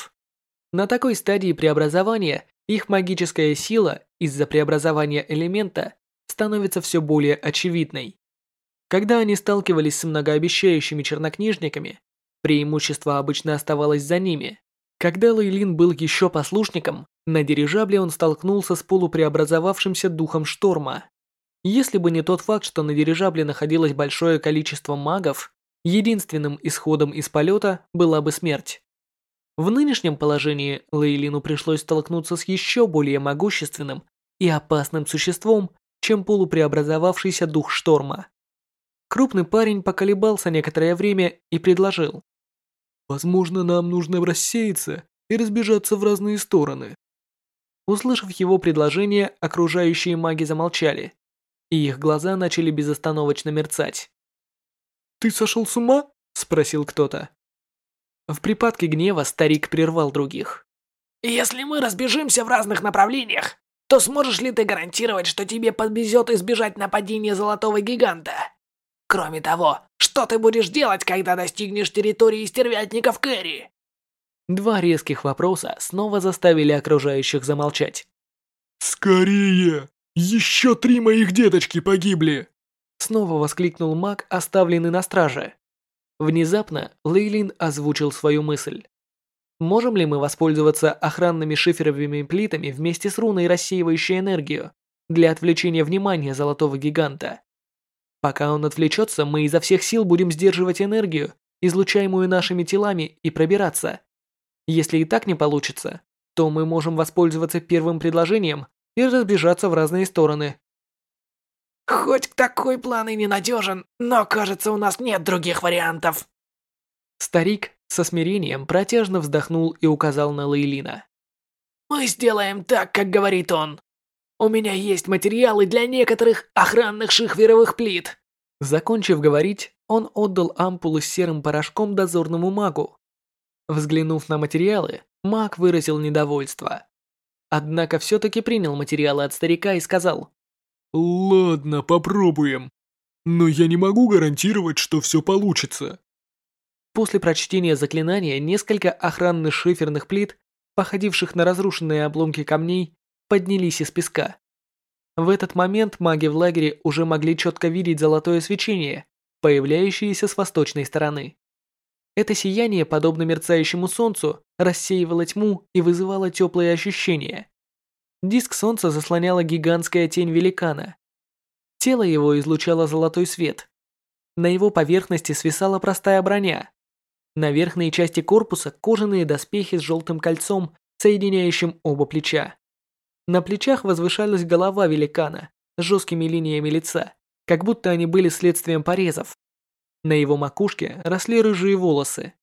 На такой стадии преобразования их магическая сила из-за преобразования элемента становится все более очевидной. Когда они сталкивались с многообещающими чернокнижниками, Преимущество обычно оставалось за ними. Когда Лейлин был еще послушником, на дирижабле он столкнулся с полупреобразовавшимся духом шторма. Если бы не тот факт, что на дирижабле находилось большое количество магов, единственным исходом из полета была бы смерть. В нынешнем положении Лейлину пришлось столкнуться с еще более могущественным и опасным существом, чем полупреобразовавшийся дух шторма. Крупный парень поколебался некоторое время и предложил. Возможно, нам нужно рассеяться и разбежаться в разные стороны. Услышав его предложение, окружающие маги замолчали, и их глаза начали безостановочно мерцать. «Ты сошел с ума?» – спросил кто-то. В припадке гнева старик прервал других. «Если мы разбежимся в разных направлениях, то сможешь ли ты гарантировать, что тебе подвезет избежать нападения Золотого Гиганта?» Кроме того, что ты будешь делать, когда достигнешь территории стервятников Кэрри?» Два резких вопроса снова заставили окружающих замолчать. «Скорее! Еще три моих деточки погибли!» Снова воскликнул маг, оставленный на страже. Внезапно Лейлин озвучил свою мысль. Можем ли мы воспользоваться охранными шиферовыми плитами вместе с руной, рассеивающей энергию, для отвлечения внимания Золотого Гиганта? Пока он отвлечется, мы изо всех сил будем сдерживать энергию, излучаемую нашими телами, и пробираться. Если и так не получится, то мы можем воспользоваться первым предложением и разбежаться в разные стороны. Хоть такой план и ненадежен, но кажется, у нас нет других вариантов. Старик со смирением протяжно вздохнул и указал на Лейлина. Мы сделаем так, как говорит он. У меня есть материалы для некоторых охранных шихверовых плит. Закончив говорить, он отдал ампулу с серым порошком дозорному магу. Взглянув на материалы, маг выразил недовольство. Однако все-таки принял материалы от старика и сказал. «Ладно, попробуем. Но я не могу гарантировать, что все получится». После прочтения заклинания несколько охранных шиферных плит, походивших на разрушенные обломки камней, поднялись из песка. В этот момент маги в лагере уже могли четко видеть золотое свечение, появляющееся с восточной стороны. Это сияние, подобно мерцающему солнцу, рассеивало тьму и вызывало теплые ощущения. Диск солнца заслоняла гигантская тень великана. Тело его излучало золотой свет. На его поверхности свисала простая броня. На верхней части корпуса кожаные доспехи с желтым кольцом, соединяющим оба плеча. На плечах возвышалась голова великана с жесткими линиями лица, как будто они были следствием порезов. На его макушке росли рыжие волосы.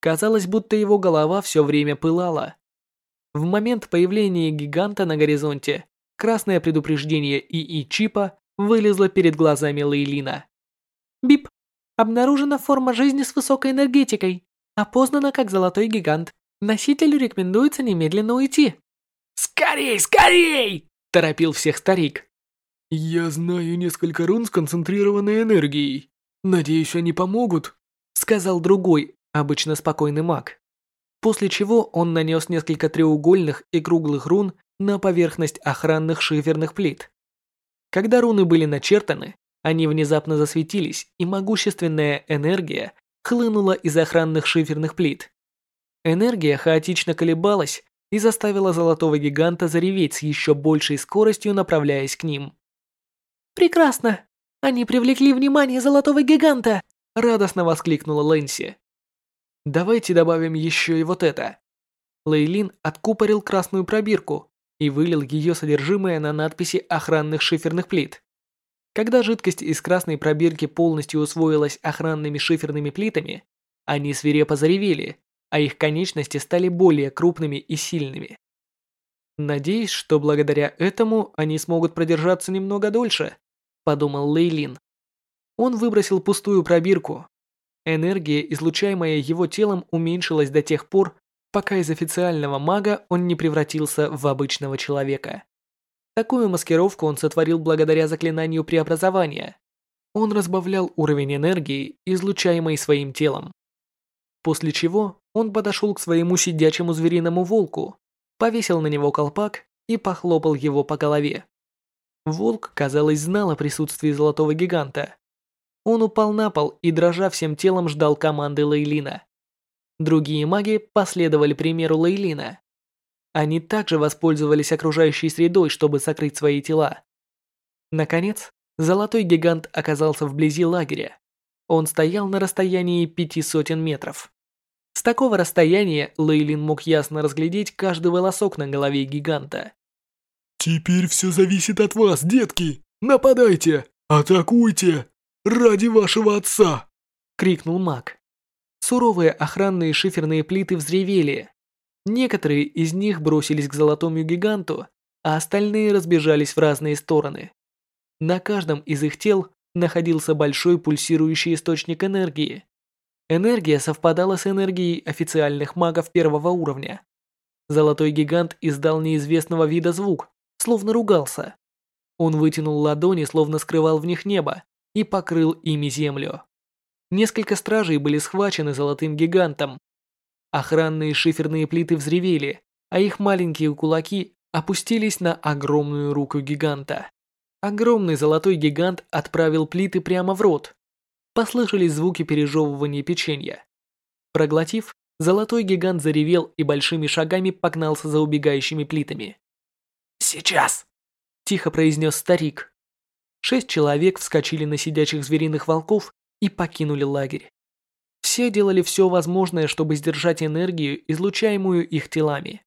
Казалось, будто его голова все время пылала. В момент появления гиганта на горизонте, красное предупреждение ИИ-чипа вылезло перед глазами Лейлина. Бип. Обнаружена форма жизни с высокой энергетикой. Опознана как золотой гигант. Носителю рекомендуется немедленно уйти. «Скорей, скорей!» – торопил всех старик. «Я знаю несколько рун с концентрированной энергией. «Надеюсь, они помогут», — сказал другой, обычно спокойный маг. После чего он нанес несколько треугольных и круглых рун на поверхность охранных шиферных плит. Когда руны были начертаны, они внезапно засветились, и могущественная энергия хлынула из охранных шиферных плит. Энергия хаотично колебалась и заставила золотого гиганта зареветь с еще большей скоростью, направляясь к ним. «Прекрасно! Они привлекли внимание золотого гиганта!» Радостно воскликнула Лэнси. «Давайте добавим еще и вот это». Лейлин откупорил красную пробирку и вылил ее содержимое на надписи охранных шиферных плит. Когда жидкость из красной пробирки полностью усвоилась охранными шиферными плитами, они свирепо заревели, а их конечности стали более крупными и сильными. Надеюсь, что благодаря этому они смогут продержаться немного дольше подумал Лейлин. Он выбросил пустую пробирку. Энергия, излучаемая его телом, уменьшилась до тех пор, пока из официального мага он не превратился в обычного человека. Такую маскировку он сотворил благодаря заклинанию преобразования. Он разбавлял уровень энергии, излучаемой своим телом. После чего он подошел к своему сидячему звериному волку, повесил на него колпак и похлопал его по голове. Волк, казалось, знал о присутствии золотого гиганта. Он упал на пол и, дрожа всем телом, ждал команды Лейлина. Другие маги последовали примеру Лейлина. Они также воспользовались окружающей средой, чтобы сокрыть свои тела. Наконец, золотой гигант оказался вблизи лагеря. Он стоял на расстоянии пяти сотен метров. С такого расстояния Лейлин мог ясно разглядеть каждый волосок на голове гиганта. «Теперь все зависит от вас, детки! Нападайте! Атакуйте! Ради вашего отца!» — крикнул маг. Суровые охранные шиферные плиты взревели. Некоторые из них бросились к золотому гиганту, а остальные разбежались в разные стороны. На каждом из их тел находился большой пульсирующий источник энергии. Энергия совпадала с энергией официальных магов первого уровня. Золотой гигант издал неизвестного вида звук, словно ругался. Он вытянул ладони, словно скрывал в них небо, и покрыл ими землю. Несколько стражей были схвачены золотым гигантом. Охранные шиферные плиты взревели, а их маленькие кулаки опустились на огромную руку гиганта. Огромный золотой гигант отправил плиты прямо в рот. Послышались звуки пережевывания печенья. Проглотив, золотой гигант заревел и большими шагами погнался за убегающими плитами. «Сейчас!» – тихо произнес старик. Шесть человек вскочили на сидячих звериных волков и покинули лагерь. Все делали все возможное, чтобы сдержать энергию, излучаемую их телами.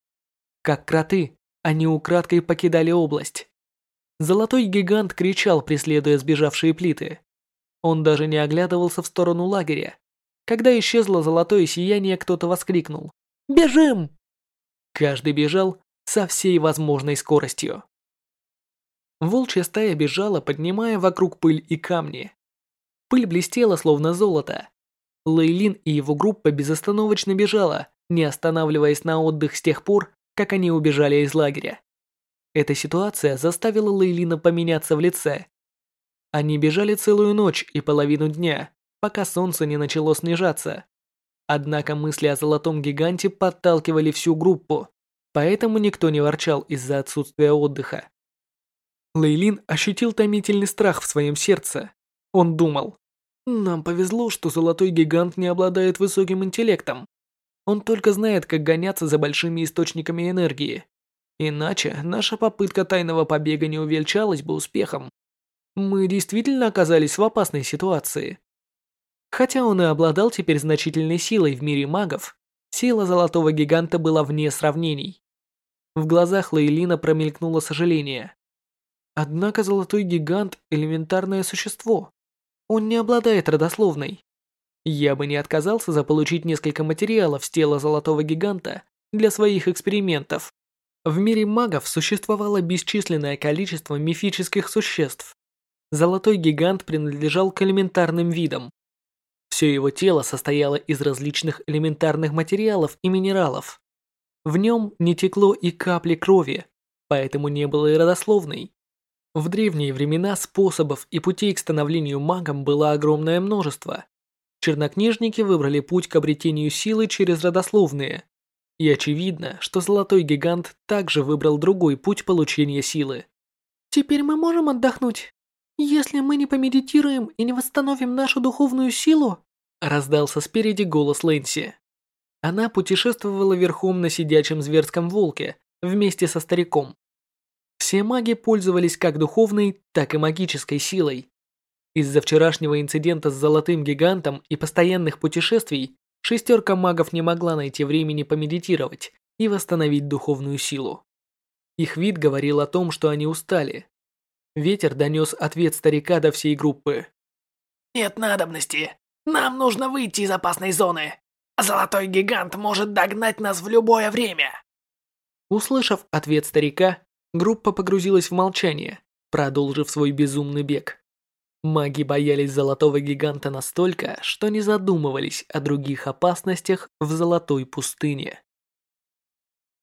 Как кроты, они украдкой покидали область. Золотой гигант кричал, преследуя сбежавшие плиты. Он даже не оглядывался в сторону лагеря. Когда исчезло золотое сияние, кто-то воскликнул. «Бежим!» Каждый бежал со всей возможной скоростью. Волчья стая бежала, поднимая вокруг пыль и камни. Пыль блестела, словно золото. Лейлин и его группа безостановочно бежала, не останавливаясь на отдых с тех пор, как они убежали из лагеря. Эта ситуация заставила Лейлина поменяться в лице. Они бежали целую ночь и половину дня, пока солнце не начало снижаться. Однако мысли о золотом гиганте подталкивали всю группу, поэтому никто не ворчал из-за отсутствия отдыха. Лейлин ощутил томительный страх в своем сердце. Он думал, «Нам повезло, что золотой гигант не обладает высоким интеллектом. Он только знает, как гоняться за большими источниками энергии. Иначе наша попытка тайного побега не увенчалась бы успехом. Мы действительно оказались в опасной ситуации. Хотя он и обладал теперь значительной силой в мире магов, сила золотого гиганта была вне сравнений. В глазах Лейлина промелькнуло сожаление. Однако золотой гигант – элементарное существо. Он не обладает родословной. Я бы не отказался заполучить несколько материалов с тела золотого гиганта для своих экспериментов. В мире магов существовало бесчисленное количество мифических существ. Золотой гигант принадлежал к элементарным видам. Все его тело состояло из различных элементарных материалов и минералов. В нем не текло и капли крови, поэтому не было и родословной. В древние времена способов и путей к становлению магом было огромное множество. Чернокнижники выбрали путь к обретению силы через родословные, и очевидно, что Золотой Гигант также выбрал другой путь получения силы. «Теперь мы можем отдохнуть? Если мы не помедитируем и не восстановим нашу духовную силу?» Раздался спереди голос Лэнси. Она путешествовала верхом на сидячем зверском волке вместе со стариком. Все маги пользовались как духовной, так и магической силой. Из-за вчерашнего инцидента с Золотым Гигантом и постоянных путешествий Шестерка магов не могла найти времени помедитировать и восстановить духовную силу. Их вид говорил о том, что они устали. Ветер донес ответ старика до всей группы. «Нет надобности. Нам нужно выйти из опасной зоны. Золотой гигант может догнать нас в любое время». Услышав ответ старика, группа погрузилась в молчание, продолжив свой безумный бег. Маги боялись золотого гиганта настолько, что не задумывались о других опасностях в золотой пустыне.